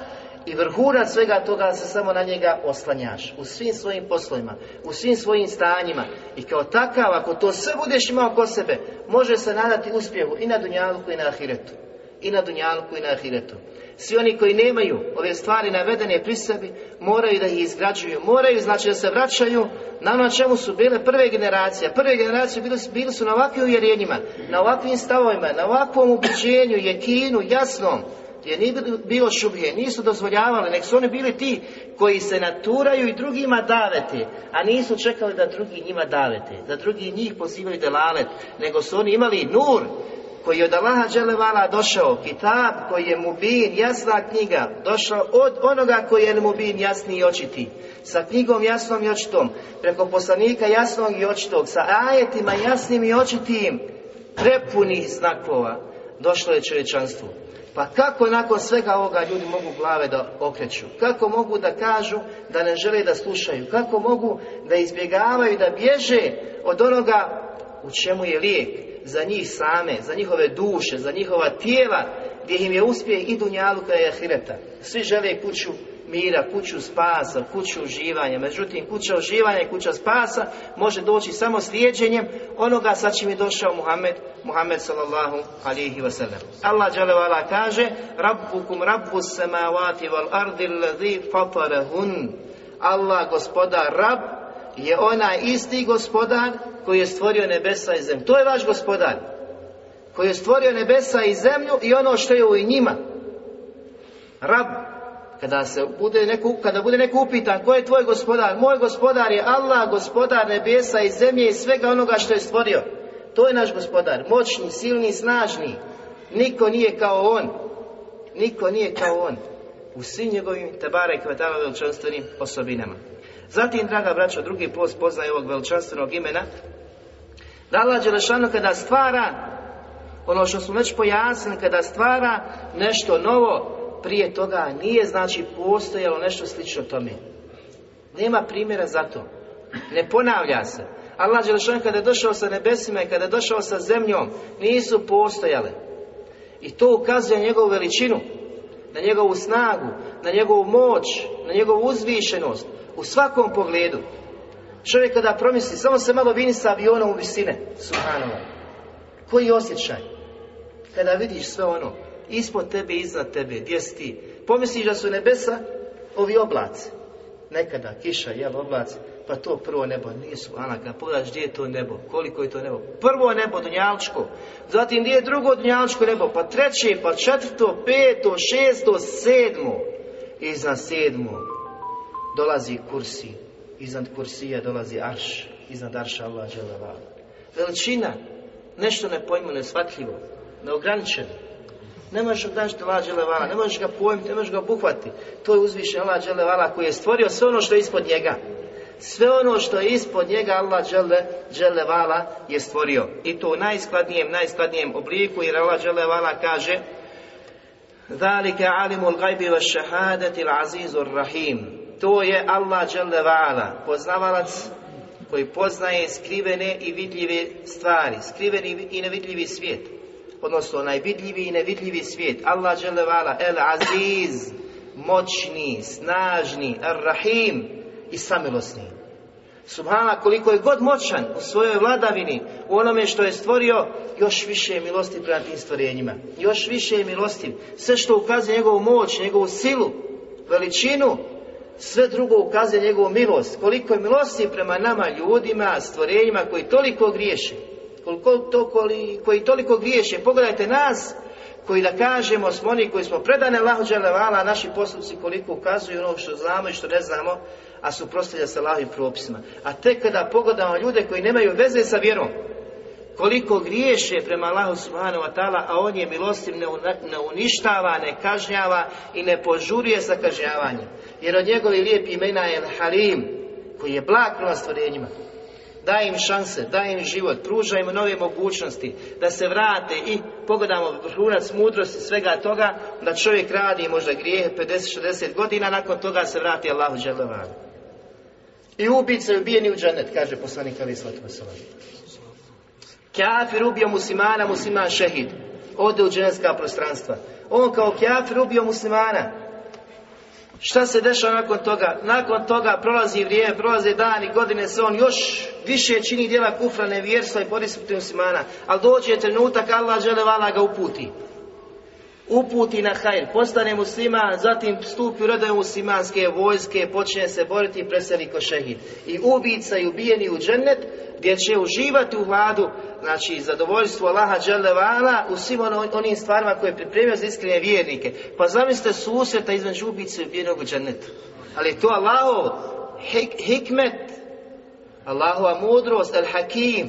i vrhunac svega toga se samo na njega oslanjaš u svim svojim poslovima, u svim svojim stanjima. I kao takav ako to sve budeš imao kod sebe može se nadati uspjehu i na dunjalku i na ahiretu. I na dunjalku i na ahiretu. Svi oni koji nemaju ove stvari navedene pri sebi moraju da ih izgrađuju moraju znači da se vraćaju na ono čemu su bile prve generacije. Prve generacije bili, bili su na ovakvim uvjerenjima na ovakvim stavovima na ovakvom ubeđenju, jekinu, jasnom jer nije bilo šubhe, nisu dozvoljavali, nek su oni bili ti koji se naturaju i drugima davete, a nisu čekali da drugi njima davete, da drugi njih pozivaju delalet, nego su oni imali nur koji je od Allaha Đelevala došao, kitab koji je mubin, jasna knjiga, došao od onoga koji je mubin, jasni i očiti, sa knjigom jasnom i očitom, preko poslanika jasnog i očitog, sa ajetima jasnim i očitim, prepunih znakova, došlo je čovječanstvo. Pa kako nakon svega ovoga ljudi mogu glave da okreću? Kako mogu da kažu da ne žele da slušaju? Kako mogu da izbjegavaju, da bježe od onoga u čemu je lijek za njih same, za njihove duše, za njihova tijela, gdje im je uspjeh i dunjaluka i ahireta. Svi žele kuću mira, kuću spasa, kuću uživanja. Međutim, kuća uživanja i kuća spasa može doći samo slijedženjem onoga sa čim je došao Muhammed, Muhammed sallallahu alihi wasallam. Allah dželevala kaže Rabbukum rabbu samavati wal ardi alladhi fatarahun. Allah gospodar Rab je onaj isti gospodar koji je stvorio nebesa i zemlju. To je vaš gospodar koji je stvorio nebesa i zemlju i ono što je u njima. Rab kada se bude neko, kada bude neko upitan ko je tvoj gospodar, moj gospodar je Allah, gospodar nebesa i zemlje i svega onoga što je stvorio. To je naš gospodar, moćni, silni, snažni. Niko nije kao on. Niko nije kao on. U svim njegovim tebare i kvetala veličanstvenim osobinama. Zatim, draga braćo, drugi post poznaje ovog veličanstvenog imena. Da Allah Đelešanu kada stvara ono što smo već pojasnili, kada stvara nešto novo, prije toga nije znači postojalo nešto slično tome. Nema primjera za to. Ne ponavlja se. Allah Đelešan kada je došao sa nebesima i kada je došao sa zemljom, nisu postojale. I to ukazuje njegovu veličinu, na njegovu snagu, na njegovu moć, na njegovu uzvišenost, u svakom pogledu. Čovjek kada promisli, samo se malo vini sa avionom u visine, subhanallah. Koji osjećaj? Kada vidiš sve ono, ispod tebe, iznad tebe, gdje si ti, pomisliš da su nebesa ovi oblaci. Nekada kiša, jel, oblaci, pa to prvo nebo, nisu, ana, kad pogledaš gdje je to nebo, koliko je to nebo. Prvo nebo, Dunjalčko, zatim gdje je drugo Dunjalčko nebo, pa treće, pa četvrto, peto, šesto, sedmo. Iznad sedmo dolazi kursi, iznad kursija dolazi arš, iznad arša Allah. Veličina, nešto nepojmo, nesvatljivo, neograničeno. Ne možeš obdažiti Allah dželevala, ne možeš ga pojmiti, ne možeš ga obuhvati. To je uzvišen Allah dželevala koji je stvorio sve ono što je ispod njega. Sve ono što je ispod njega Allah džele, dželevala je stvorio. I to u najskladnijem, najskladnijem obliku jer Allah dželevala kaže Zalike alimul gajbi wa šahadati azizur rahim. To je Allah dželevala, poznavalac koji poznaje skrivene i vidljive stvari, skriveni i nevidljivi svijet. Odnosno, najvidljivi i nevidljivi svijet. Allah dželevala, el aziz, moćni, snažni, ar-rahim i samilosni. Subhana, koliko je god moćan u svojoj vladavini, u onome što je stvorio, još više je milosti prema tim stvorenjima. Još više je milostiv. Sve što ukazuje njegovu moć, njegovu silu, veličinu, sve drugo ukazuje njegovu milost. Koliko je milosti prema nama ljudima, stvorenjima koji toliko griješe. Koliko to, koji toliko griješe. Pogledajte nas koji da kažemo smo oni koji smo predane Allahu a naši postupci koliko ukazuju ono što znamo i što ne znamo, a suprotstavlja se Allahovim propisima. A tek kada pogledamo ljude koji nemaju veze sa vjerom, koliko griješe prema Allahu subhanahu wa ta'ala, a on je milostiv, ne uništava, ne kažnjava i ne požuruje sa kažnjavanjem. Jer od njegovi lijepi imena je Halim, koji je blag prema stvorenjima. Daj im šanse, daj im život, pruža im nove mogućnosti, da se vrate i pogledamo vrhunac mudrosti svega toga, da čovjek radi možda grijehe 50-60 godina, nakon toga se vrati Allahu dželevan. I ubice i ubijeni u džanet, kaže poslanik Ali Slatu Kafir ubio muslimana, musliman šehid. Ode u dženevska prostranstva. On kao kafir ubio muslimana. Šta se dešava nakon toga? Nakon toga prolazi vrijeme, prolaze dani, godine se on još više čini djela kufra, nevjerstva i porisputi muslimana. Ali dođe trenutak, Allah žele vala ga uputi uputi na hajr, postane musliman, zatim stupi u redove muslimanske vojske, počne se boriti i preseli ko šehid. I ubica i ubijeni u džennet, gdje će uživati u hladu, znači zadovoljstvo Allaha dželevala u svim ono, onim stvarima koje je pripremio za iskrene vjernike. Pa zamislite susreta između ubice i ubijenog u džennetu. Ali to Allahov hikmet, Allahova mudrost, al-hakim,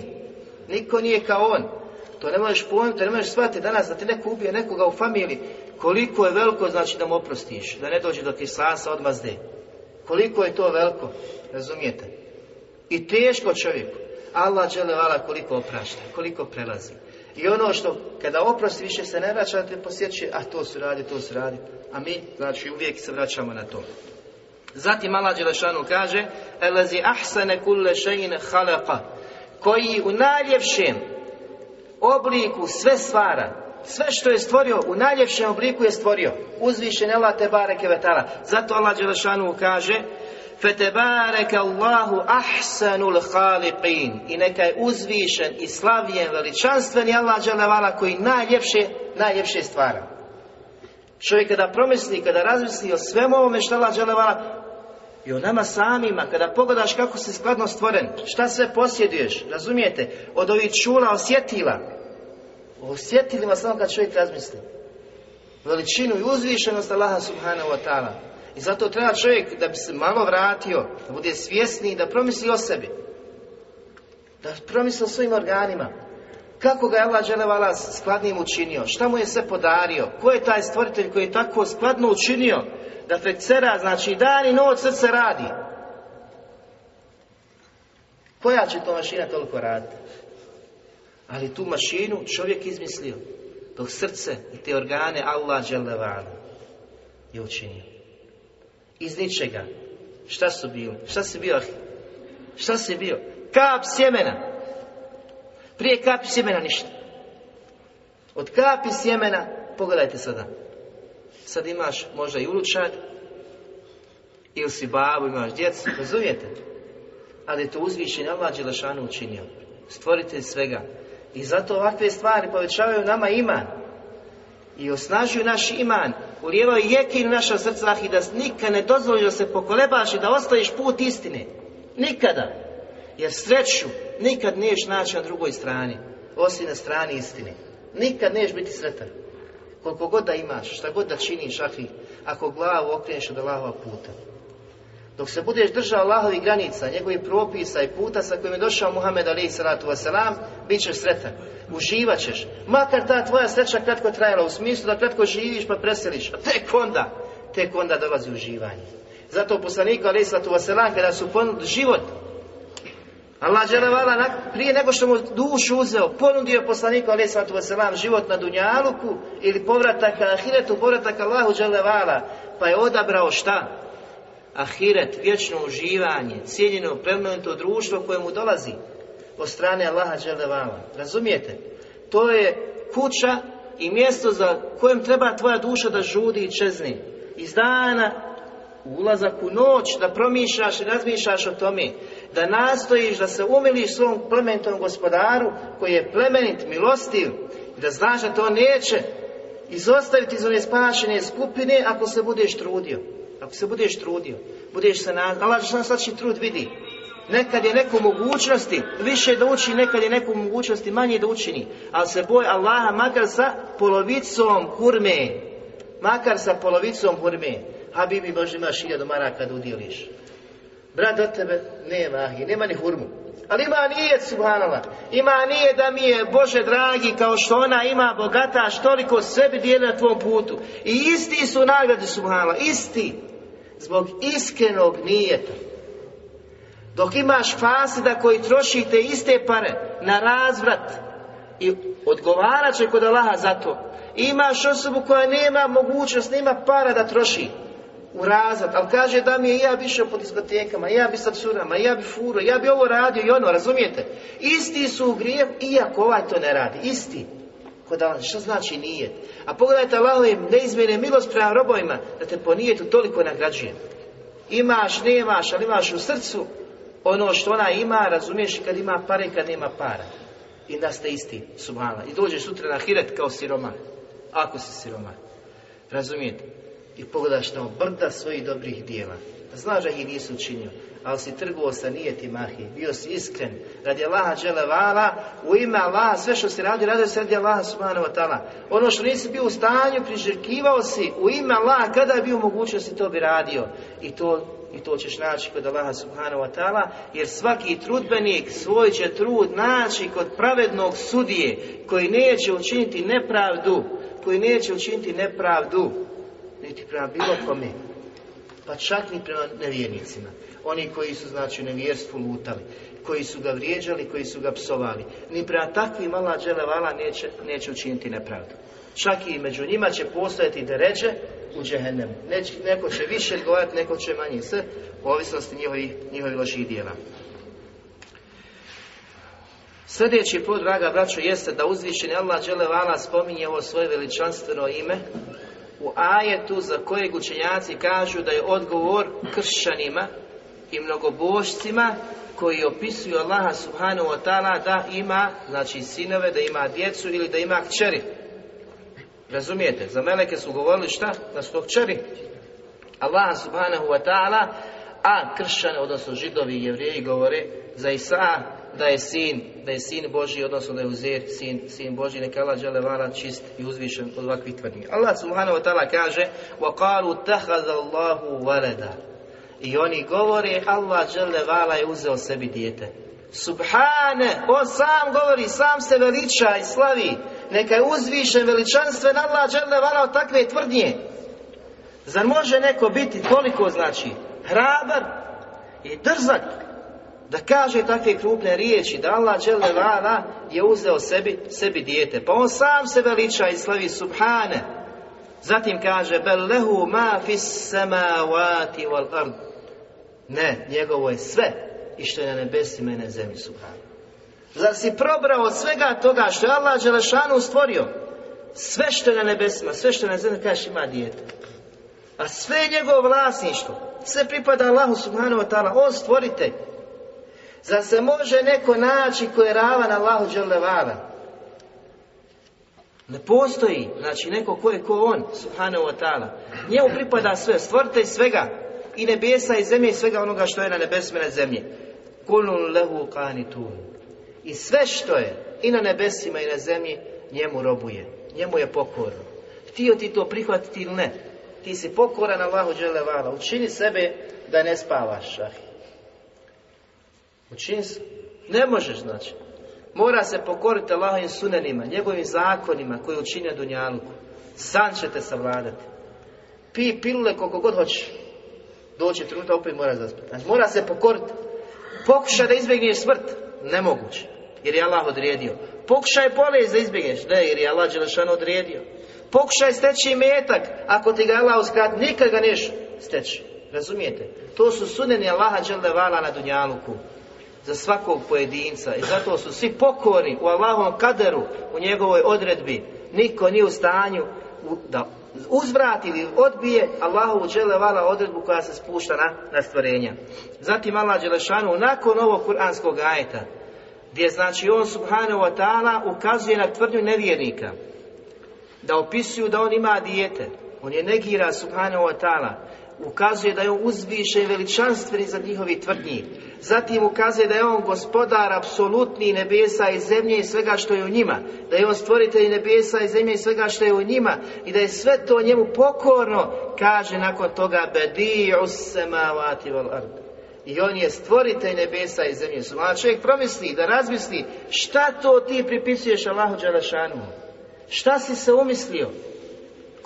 niko nije kao on. To ne možeš pojmiti, ne možeš shvatiti danas da ti neko ubije nekoga u familiji, koliko je veliko znači da mu oprostiš, da ne dođe do ti slasa odmazde. Koliko je to veliko, razumijete? I teško čovjeku. Allah vala koliko oprašta, koliko prelazi. I ono što, kada oprosti više se ne vraća, te posjeće, a to su radi, to su radi. A mi, znači, uvijek se vraćamo na to. Zatim Allah Đelešanu kaže, Elazi ahsane kulle šeine halaka, koji u najljepšem obliku sve stvara. Sve što je stvorio u najljepšem obliku je stvorio. Uzvišen Allah te bareke vetala. Zato Allah Đelešanu kaže Fetebareke Allahu ahsanul khaliqin I neka je uzvišen i slavljen veličanstveni Allah Đelevala koji najljepše, najljepše stvara. Čovjek kada promisli, kada razmisli o svemu ovome što Allah Đelevala i o nama samima, kada pogledaš kako si skladno stvoren, šta sve posjeduješ, razumijete, od ovih čula osjetila, osjetilima samo kad čovjek razmisli, veličinu i uzvišenost Allaha subhanahu wa ta'ala. I zato treba čovjek da bi se malo vratio, da bude svjesniji, da promisli o sebi, da promisli o svojim organima, kako ga je Allah želevala skladnim učinio, šta mu je sve podario, ko je taj stvoritelj koji je tako skladno učinio, da fekcera, znači dan i noć srce radi. Koja će to mašina toliko raditi? Ali tu mašinu čovjek izmislio. Dok srce i te organe Allah dželevanu je učinio. Iz ničega. Šta su bili? Šta si bio? Šta si bio? Kap sjemena. Prije kapi sjemena ništa. Od kapi sjemena, pogledajte sada, sad imaš možda i uručak, ili si babu, imaš djecu, razumijete? Ali to uzvišenje Allah Đelešanu učinio. Stvoritelj svega. I zato ovakve stvari povećavaju nama iman. i osnažuju naš iman, ulijevaju jekin u naša srca i da nikad ne dozvoliš da se pokolebaš i da ostaviš put istine. Nikada. Jer sreću nikad niješ naći na drugoj strani, osim na strani istine. Nikad neš biti sretan. Koliko god da imaš, šta god da činiš, ahi, ako glavu okreneš od Allahova puta. Dok se budeš držao Allahovih granica, njegovih propisa i puta sa kojim je došao Muhammed alaih salatu wasalam, bit ćeš sretan. Uživat ćeš. Makar ta tvoja sreća kratko trajala, u smislu da kratko živiš pa preseliš. A tek onda, tek onda dolazi uživanje. Zato poslaniku alaih salatu wasalam, kada su ponudili život, Allah dželevala prije nego što mu dušu uzeo, ponudio poslaniku alaih sallatu wasalam život na Dunjaluku ili povratak ahiretu, povratak Allahu dželevala, pa je odabrao šta? Ahiret, vječno uživanje, cijeljeno, plemenito društvo koje mu dolazi od strane Allaha dželevala. Razumijete? To je kuća i mjesto za kojem treba tvoja duša da žudi i čezni. Iz dana ulazak u noć, da promišljaš i razmišljaš o tome, da nastojiš da se umiliš svom plemenitom gospodaru koji je plemenit, milostiv da znaš da to neće izostaviti iz one spašene skupine ako se budeš trudio. Ako se budeš trudio, budeš se na... Allah će trud vidi. Nekad je neku mogućnosti više da uči, nekad je neku mogućnosti manje da učini. Ali se boj Allaha makar sa polovicom hurme. Makar sa polovicom hurme. Habibi možda imaš hiljadu maraka da udjeliš. Brat od tebe nema i nema ni hurmu. Ali ima nije, subhanallah. Ima nije da mi je, Bože dragi, kao što ona ima bogataš, toliko sebi dijeli na tvom putu. I isti su nagrade, subhanallah, isti. Zbog iskrenog nijeta. Dok imaš fasida koji troši te iste pare na razvrat i odgovarat će kod Allaha za to. Imaš osobu koja nema mogućnost, nema para da troši u razred, ali kaže da mi je ja išao po diskotekama, ja bi sa psurama, ja bi furo, ja bi ovo radio i ono, razumijete? Isti su u grijeh, iako ovaj to ne radi, isti. Kod Allah, što znači nije? A pogledajte Allahove neizmjene milost prema robovima, da te po nijetu toliko nagrađuje. Imaš, nemaš, ali imaš u srcu ono što ona ima, razumiješ i kad ima pare i kad nema para. I da ste isti, subhala. I dođeš sutra na hiret kao siroma. Ako si siroma. Razumijete? I pogledaš tamo brda svojih dobrih dijela. Znaš da ih nisu učinio, ali si trgovao sa nijeti mahi, bio si iskren, radi Allaha dželevala, u ime Allaha, sve što si radio, radio se radi Allaha subhanahu wa ta'ala. Ono što nisi bio u stanju, priželjkivao si u ime Allaha, kada je bio mogućnosti, to bi radio. I to i to ćeš naći kod Allaha subhanahu wa ta'ala, jer svaki trudbenik svoj će trud naći kod pravednog sudije, koji neće učiniti nepravdu, koji neće učiniti nepravdu niti prema bilo kome, pa čak ni prema nevjernicima. Oni koji su, znači, nevjerstvu lutali, koji su ga vrijeđali, koji su ga psovali. Ni prema takvim Allah vala neće, neće učiniti nepravdu. Čak i među njima će postojati deređe u džehennemu. Neko će više odgovarati, neko će manje. Sve u ovisnosti njihovih, njihovih loših dijela. Sljedeći put, draga braćo, jeste da uzvišeni Allah vala spominje ovo svoje veličanstveno ime u ajetu za kojeg učenjaci kažu da je odgovor kršćanima i mnogobošcima koji opisuju Allaha subhanahu wa ta'ala da ima, znači sinove, da ima djecu ili da ima kćeri. Razumijete? Za meleke su govorili šta? Da su to kćeri. Allaha subhanahu wa ta'ala, a kršćani, odnosno židovi i jevrijeji govore za Isa da je sin, da je sin Boži, odnosno da je uzer sin, sin Boži, neka Allah vala čist i uzvišen od ovakvih tvrdnji. Allah subhanahu wa ta'ala kaže وَقَالُوا تَحَذَ اللَّهُ وَلَدَ I oni govore Allah vala je uzeo sebi dijete. Subhane, on sam govori, sam se veliča i slavi. Neka je uzvišen, veličanstven Allah vala od takve tvrdnje. Zar može neko biti toliko znači hrabar i drzak da kaže takve krupne riječi, da Allah vana je uzeo sebi, sebi dijete. Pa on sam se veliča i slavi subhane. Zatim kaže, bel lehu ma fis samavati wal ard. Ne, njegovo je sve i što je na nebesima i na zemlji subhane. Zar si probrao od svega toga što je Allah Đelešanu stvorio? Sve što je na nebesima, sve što je na zemlji, kaže ima dijete. A sve je njegovo vlasništvo. Sve pripada Allahu subhanahu wa ta'ala. On stvoritelj. Zar se može neko naći koji je ravan Allahu dželevala? Ne postoji, znači neko ko je ko on, subhanahu wa ta'ala. Njemu pripada sve, stvoritelj svega, i nebesa i zemlje i svega onoga što je na nebesima i na zemlji. Kulun lehu qanitun. I sve što je i na nebesima i na zemlji njemu robuje, njemu je pokorno. Htio ti to prihvatiti ili ne, ti si pokoran Allahu dželevala. Učini sebe da ne spavaš, ahi. Učini se. Ne možeš, znači. Mora se pokoriti Allahovim sunenima, njegovim zakonima koji učinja Dunjaluku. San će te savladati. Pi pilule koliko god hoćeš. Doći trenutak opet mora zaspati. Znači mora se pokoriti. Pokušaj da izbjegneš smrt. Nemoguće. Jer je Allah odredio. Pokušaj bolest da izbjegneš. Ne, jer je Allah Đelešan odredio. Pokušaj steći metak. Ako ti ga Allah uskrati, nikad ga neš steći. Razumijete? To su suneni Allaha Đelevala na Dunjaluku za svakog pojedinca i zato su svi pokorni u Allahovom kaderu, u njegovoj odredbi. Niko nije u stanju da uzvrati ili odbije Allahovu dželevala odredbu koja se spušta na, na stvorenja. Zatim Allah Đelešanu nakon ovog kuranskog ajeta gdje znači on subhanahu wa ta'ala ukazuje na tvrdnju nevjernika da opisuju da on ima dijete on je negira subhanahu wa ta'ala ukazuje da je on uzviše i veličanstveni za njihovi tvrdnji. Zatim ukazuje da je on gospodar apsolutni nebesa i zemlje i svega što je u njima. Da je on stvoritelj nebesa i zemlje i svega što je u njima. I da je sve to njemu pokorno, kaže nakon toga Bedi'u. I on je stvoritelj nebesa i zemlje. A čovjek promisli, da razmisli, šta to ti pripisuješ Allahu Đalašanu? Šta si se umislio?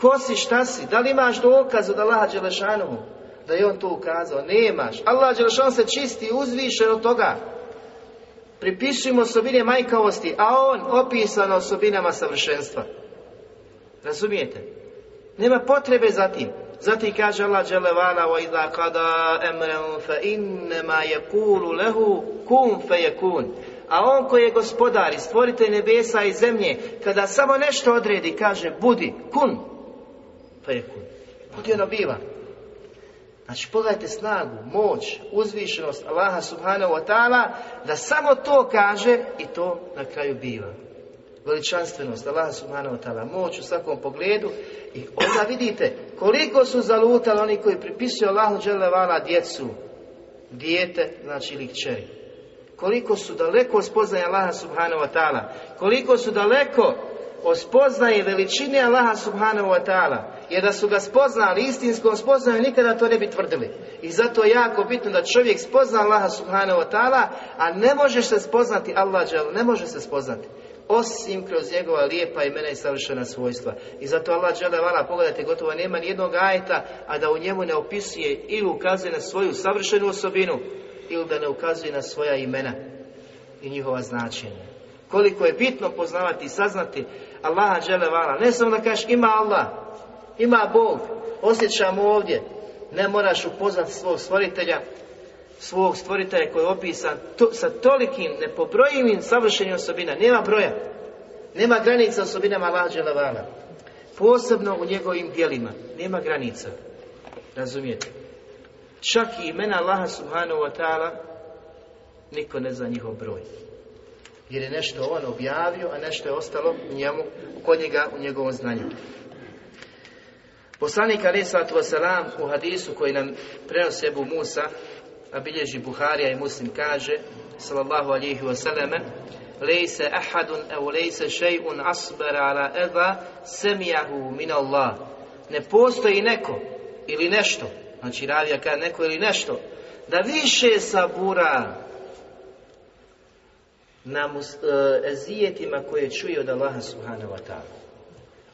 Ko si, šta si? Da li imaš dokaz od Allaha Đelešanovu? Da je on to ukazao? Nemaš. Allah Đelešan se čisti, uzviše od toga. Pripisujemo osobine majkavosti, a on opisan osobinama savršenstva. Razumijete? Nema potrebe za tim. Zatim kaže Allah Đelevala wa idha kada emrem fa innema yakulu lehu kun. A on koji je gospodar i stvoritelj nebesa i zemlje, kada samo nešto odredi, kaže budi, kun, fejekun. Budi ono biva. Znači pogledajte snagu, moć, uzvišenost Allaha subhanahu wa ta'ala da samo to kaže i to na kraju biva. Veličanstvenost Allaha subhanahu wa ta'ala, moć u svakom pogledu i onda vidite koliko su zalutali oni koji pripisuju Allahu dželevala djecu, dijete, znači ili kćeri. Koliko su daleko spoznaje Allaha subhanahu wa ta'ala, koliko su daleko od spoznaje veličine Allaha subhanahu wa ta'ala, jer da su ga spoznali istinskom spoznaju nikada to ne bi tvrdili. I zato je jako bitno da čovjek spozna Allaha subhanahu wa ta'ala, a ne možeš se spoznati Allah ne može se spoznati. Osim kroz njegova lijepa imena i savršena svojstva. I zato Allah džel vala, pogledajte, gotovo nema nijednog ajeta, a da u njemu ne opisuje ili ukazuje na svoju savršenu osobinu, ili da ne ukazuje na svoja imena i njihova značenja. Koliko je bitno poznavati i saznati Allaha dželevala. Ne samo da kažeš ima Allah, ima Bog, osjećam ovdje. Ne moraš upoznati svog stvoritelja, svog stvoritelja koji je opisan to, sa tolikim nepobrojivim savršenim osobina. Nema broja. Nema granica osobinama Allaha dželevala. Posebno u njegovim dijelima. Nema granica. Razumijete? Čak i imena Allaha subhanahu wa ta'ala niko ne zna njihov broj. Jer je nešto on objavio, a nešto je ostalo u njemu, kod njega u njegovom znanju. Poslanik sallatu wasalam u hadisu koji nam prenosi Ebu Musa, a bilježi Buharija i Muslim kaže, sallallahu alihi wasallame, lejse ahadun evo lejse šejun asbara ala eva semijahu min Allah. Ne postoji neko ili nešto, znači ravija kada neko ili nešto, da više sabura na e, ezijetima koje čuje od Allaha subhanahu wa ta'ala.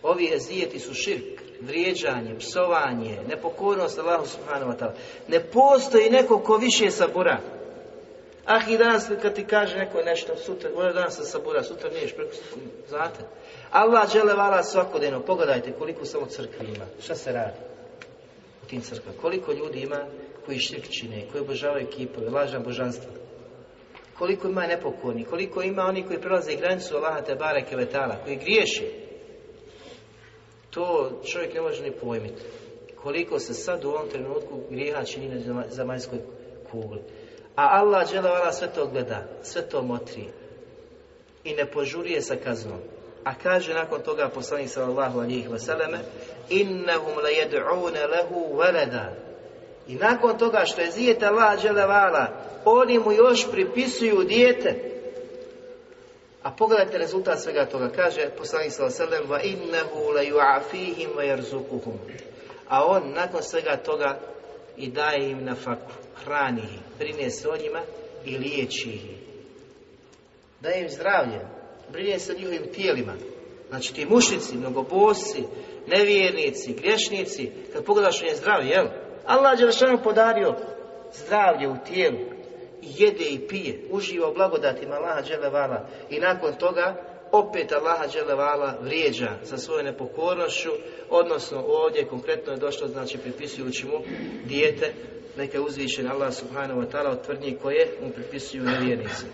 Ovi ezijeti su širk, vrijeđanje, psovanje, nepokornost Allahu subhanahu wa ta'ala. Ne postoji neko ko više sabura. Ah i danas kad ti kaže neko nešto, sutra, možda danas se sabura, sutra niješ, preko znate. Allah žele vala svakodnevno, pogledajte koliko samo crkvi ima, šta se radi u tim crkvama, koliko ljudi ima koji širk čine, koji obožavaju kipove, lažna božanstva koliko ima nepokorni, koliko ima oni koji prelaze granicu Allaha te bareke vetala, koji griješe. To čovjek ne može ni pojmiti. Koliko se sad u ovom trenutku grijeha čini na zemaljskoj kugli. A Allah vala sve to gleda, sve to motri. I ne požurije sa kaznom. A kaže nakon toga poslanik sallallahu alihi vseleme Innahum la jed'une lehu veleda I nakon toga što je zijeta Allah dželevala Oni mu još pripisuju dijete a pogledajte rezultat svega toga. Kaže poslanik sallallahu "Va innahu la yu'afihim wa yarzuquhum." A on nakon svega toga i daje im na faku, hrani ih, brine se o njima i liječi ih. Daje im zdravlje, brine se o njihovim tijelima. Znači ti mušnici, mnogobosi, nevjernici, griješnici, kad pogledaš on je zdrav, jel? Allah je podario zdravlje u tijelu, i jede i pije, uživa u blagodatima Allaha Đelevala i nakon toga opet Allaha Đelevala vrijeđa sa svojom nepokornošću, odnosno ovdje konkretno je došlo, znači pripisujući mu dijete, neka uzvišen Allah subhanahu wa ta'ala od tvrdnji koje mu pripisuju nevjernici.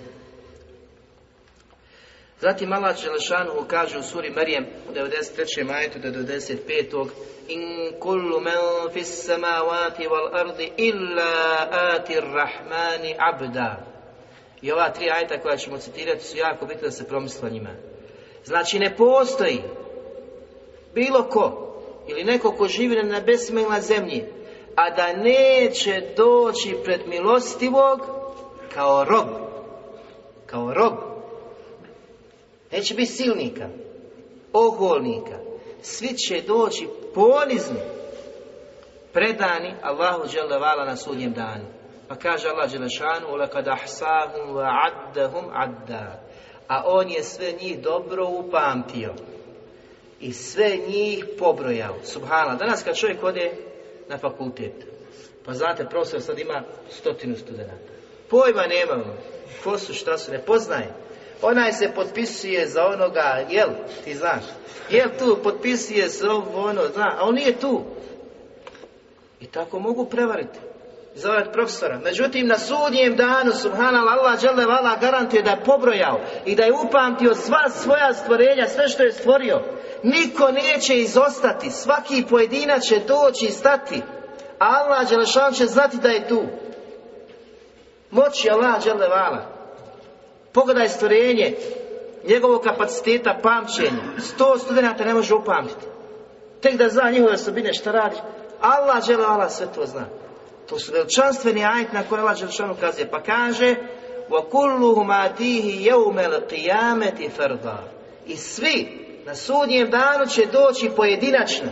Zatim Allah Đelešanu kaže u suri Marijem u 93. majetu do 95. In kullu men fis samavati wal ardi illa ati rahmani abda. I ova tri ajta koja ćemo citirati su jako bitne da se promisla njima. Znači ne postoji bilo ko ili neko ko živi na nebesima zemlji, a da neće doći pred milostivog kao rob. Kao rob Neće biti silnika, oholnika. Svi će doći ponizni, predani Allahu dželevala na sudnjem danu. Pa kaže Allah dželešanu: "Laqad ahsahum wa addahum adda." A on je sve njih dobro upamtio i sve njih pobrojao. Subhana, danas kad čovjek ode na fakultet, pa znate, profesor sad ima stotinu studenta. Pojma nema ono. ko su, šta su, ne poznaje. Onaj se potpisuje za onoga, jel, ti znaš, jel tu, potpisuje se ono, zna, a on nije tu. I tako mogu prevariti. Zavarati profesora. Međutim, na sudnjem danu, subhanallah, Allah žele vala garantuje da je pobrojao i da je upamtio sva svoja stvorenja, sve što je stvorio. Niko neće izostati, svaki pojedinac će doći i stati. Allah Đelešan će znati da je tu. Moći Allah žele vala. Pogledaj stvorenje, njegovog kapaciteta pamćenja. Sto studenta ne može upamtiti. Tek da zna njihove osobine šta radi. Allah žele, Allah sve to zna. To su veličanstveni ajit na koje Allah Želešanu ukazuje. Pa kaže وَكُلُّهُمْ آتِيهِ يَوْمَ الْقِيَامَةِ فَرْضًا I svi na sudnjem danu će doći pojedinačno.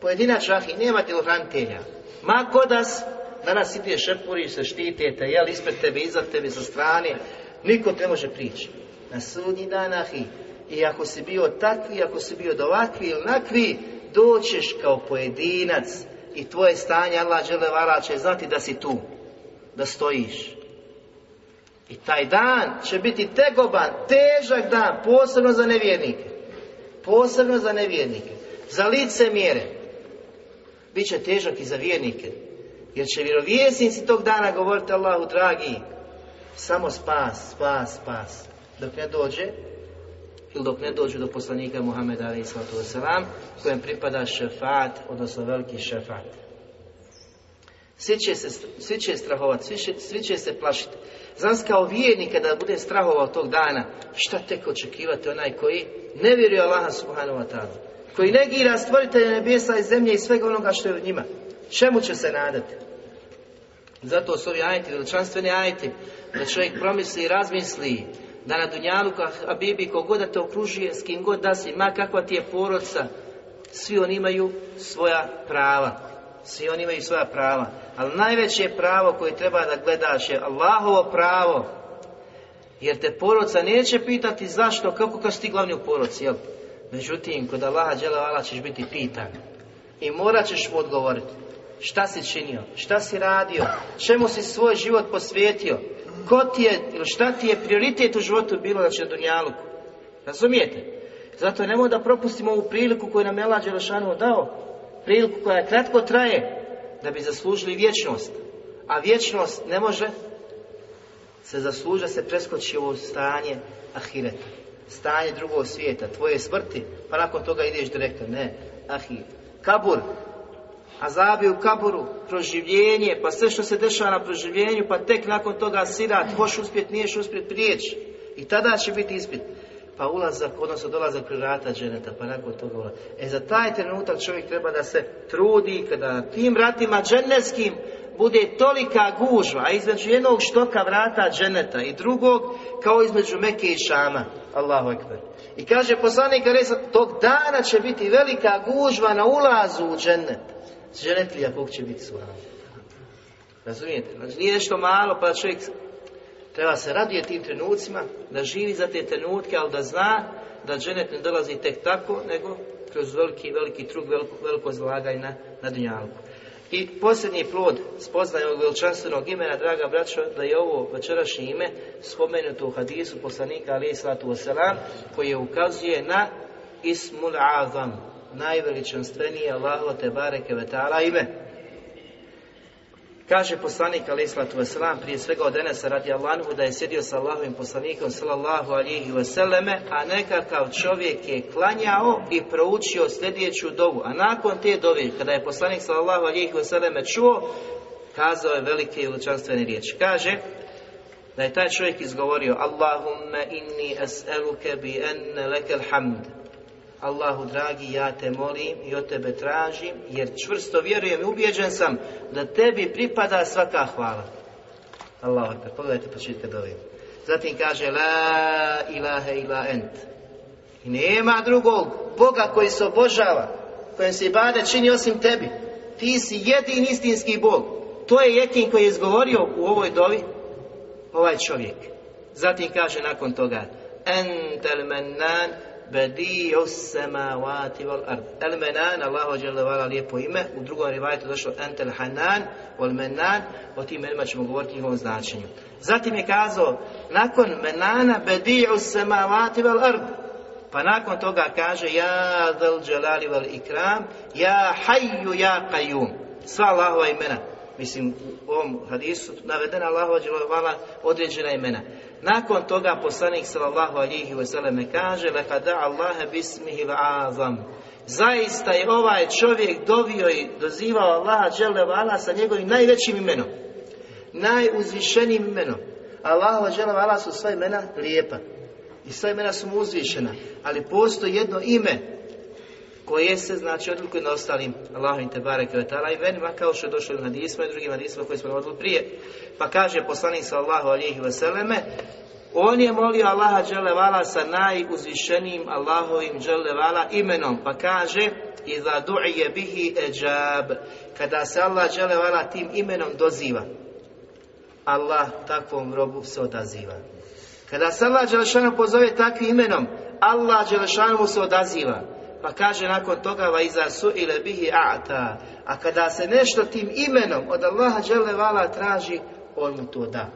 Pojedinačno, ah, i nema telohranitelja. Ma kodas, danas ideš šepuriš se, štitite, jel, ispred tebe, iza tebe, sa strane, Niko te može prići. Na sudnji dan, ahi, i ako si bio takvi, ako si bio dovakvi ili nakvi, doćeš kao pojedinac i tvoje stanje Allah vala će znati da si tu, da stojiš. I taj dan će biti tegoban, težak dan, posebno za nevjernike. Posebno za nevjernike. Za lice mjere. Biće težak i za vjernike. Jer će vjerovjesnici tog dana govoriti Allahu dragi, samo spas, spas, spas. Dok ne dođe, ili dok ne dođu do poslanika Muhammeda alaih sallatu wasalam, kojem pripada šefat, odnosno veliki šefat. Svi će, se, svi će strahovati, svi će, svi će se plašiti. Znam kao vjernik kada bude strahovao tog dana, šta tek očekivati onaj koji ne vjeruje Allaha subhanahu wa ta'ala, koji negira stvoritelja nebesa i zemlje i svega onoga što je u njima. Čemu će se nadati? Zato su ovi ajti, veličanstveni ajti, da čovjek promisli i razmisli da na Dunjalu a bibi kogod da te okružuje, s kim god da si, ma kakva ti je porodca, svi oni imaju svoja prava. Svi oni imaju svoja prava. Ali najveće pravo koje treba da gledaš je Allahovo pravo. Jer te porodca neće pitati zašto, kako kad si ti glavni u porodci, jel? Međutim, kod Allaha džela ćeš biti pitan. I morat ćeš mu odgovoriti. Šta si činio? Šta si radio? Čemu si svoj život posvijetio? Ko ti je, ili šta ti je prioritet u životu bilo znači na Dunjaluku? Razumijete? Zato nemoj da propustimo ovu priliku koju nam je Allah dao. Priliku koja kratko traje da bi zaslužili vječnost. A vječnost ne može se zasluža se preskoči ovo stanje ahireta. Stanje drugog svijeta, tvoje smrti, pa nakon toga ideš direktno. Ne, ahir. Kabur, azabi u kaburu, proživljenje, pa sve što se dešava na proživljenju, pa tek nakon toga sirat, hoš uspjet, niješ uspjet prijeći. I tada će biti ispit. pa ulazak, odnosno dolazak pri vrata dženeta, pa nakon toga ulazak. E za taj trenutak čovjek treba da se trudi kada na tim vratima dženevskim bude tolika gužva, a između jednog štoka vrata dženeta i drugog, kao između Mekke i Šama. Allahu ekber. I kaže poslanik Reza, tog dana će biti velika gužva na ulazu u dženet. Dženetlija kog će biti suran. Razumijete? Znači nije nešto malo pa čovjek treba se raduje tim trenucima, da živi za te trenutke, ali da zna da dženet ne dolazi tek tako, nego kroz veliki, veliki trug, veliko, veliko zalaganje na, na dunjalku. I posljednji plod spoznaje ovog veličanstvenog imena, draga braćo, da je ovo večerašnje ime spomenuto u hadisu poslanika alaih sallatu wasalam, koje ukazuje na Ismul Azam, najveličanstvenije Allahu te bareke ve ta'ala ime. Kaže poslanik alaih sallatu wasalam, prije svega od Enesa radi Allahu, da je sjedio sa Allahovim poslanikom sallallahu alihi wasallame, a nekakav čovjek je klanjao i proučio sljedeću dovu. A nakon te dove, kada je poslanik sallallahu alihi wasallame čuo, kazao je velike i riječi. Kaže, da je taj čovjek izgovorio Allahumma inni as'aluke bi enne lekel hamd Allahu dragi, ja te molim i od tebe tražim, jer čvrsto vjerujem i ubjeđen sam da tebi pripada svaka hvala. Allahu akbar, pogledajte početke dovim. Zatim kaže La ilaha ila ent. I nema drugog Boga koji se obožava, kojem se ibade čini osim tebi. Ti si jedin istinski Bog. To je jekin koji je izgovorio u ovoj dovi ovaj čovjek. Zatim kaže nakon toga Entel mennan Badi'u samawati wal ard. El menan, Allahu dželle vala lijepo ime. U drugom rivajetu došlo entel hanan wal menan. O tim imenima ćemo govoriti njihovom značenju. Zatim je kazao, nakon menana badi'u samawati wal ard. Pa nakon toga kaže ja zal dželali ikram, ja hayyu ja qayyum. Sva Allahova imena. Mislim, u ovom hadisu navedena Allahova dželle određena imena. Nakon toga poslanik sallallahu alihi wasallam kaže lekada Allahe bismihi azam. Zaista je ovaj čovjek dovio i dozivao Allaha dželle vala sa njegovim najvećim imenom. Najuzvišenijim imenom. Allahova dželle vala su sva imena lijepa. I sva imena su mu uzvišena. Ali postoji jedno ime koje se znači odlikuje na ostalim Allahovim te bareke ve taala kao što je došlo u hadisima i drugim hadisima koje smo navodili prije. Pa kaže poslanik sallallahu alejhi ve selleme on je molio Allaha dželle vala sa najuzvišenijim Allahovim dželle vala imenom, pa kaže iza du'ije bihi ejab kada se Allah dželle vala tim imenom doziva Allah takvom robu se odaziva. Kada se Allah dželešanu pozove takvim imenom Allah dželešanu mu se odaziva pa kaže nakon toga va iza su ile bihi a'ta. A kada se nešto tim imenom od Allaha dželle vala traži on mu to da.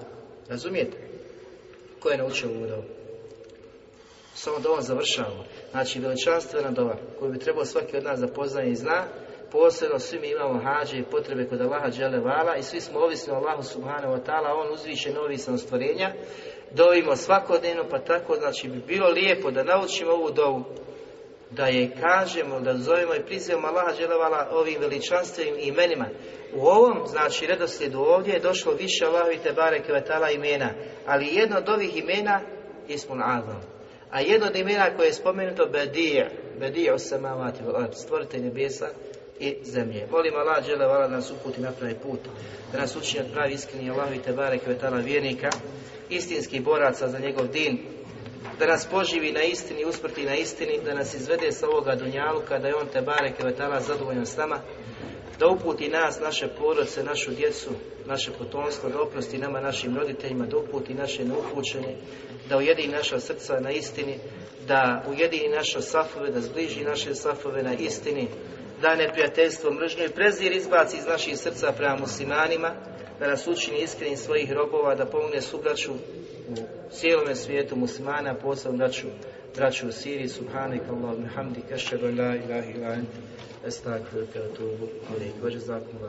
Razumijete? Ko je naučio ovu dovu? Samo dovom završavamo znači veličanstvena dova koju bi trebao svaki od nas da poznaje i zna. Posebno svi mi imamo hađe i potrebe kod Allaha dželle vala i svi smo ovisni o Allahu subhanahu wa ta'ala on uzvišen ovisan od stvorenja. Dovimo svakodnevno pa tako znači bi bilo lijepo da naučimo ovu dovu da je kažemo, da zovemo i prizivamo Allaha dželevala ovim veličanstvenim imenima. U ovom, znači, redoslijedu ovdje je došlo više Allahovi te bareke vetala imena, ali jedno od ovih imena Ismul Azam. A jedno od imena koje je spomenuto Bedir, Bedir osamavati, stvorite nebesa i zemlje. Molim Allah dželevala da nas uputi na pravi put, da nas učini pravi iskreni Allahovi te bareke vetala vjernika, istinskih boraca za njegov din, da nas poživi na istini, usprti na istini, da nas izvede sa ovoga dunjaluka, da je on te bareke vetala zadovoljan s nama, da uputi nas, naše porodice, našu djecu, naše potomstvo, da oprosti nama, našim roditeljima, da uputi naše neupućenje, da ujedini naša srca na istini, da ujedini naše safove, da zbliži naše safove na istini, da neprijateljstvo, mržnju i prezir izbaci iz naših srca prema muslimanima, da nas učini iskrenim svojih robova, da pomogne subraću u cijelome svijetu muslimana, posebno braću, braću u Siriji, subhanak Allah, bihamdika, šedu la ilaha ila ent, estakfirka, tubu, alaik, vađe zakum,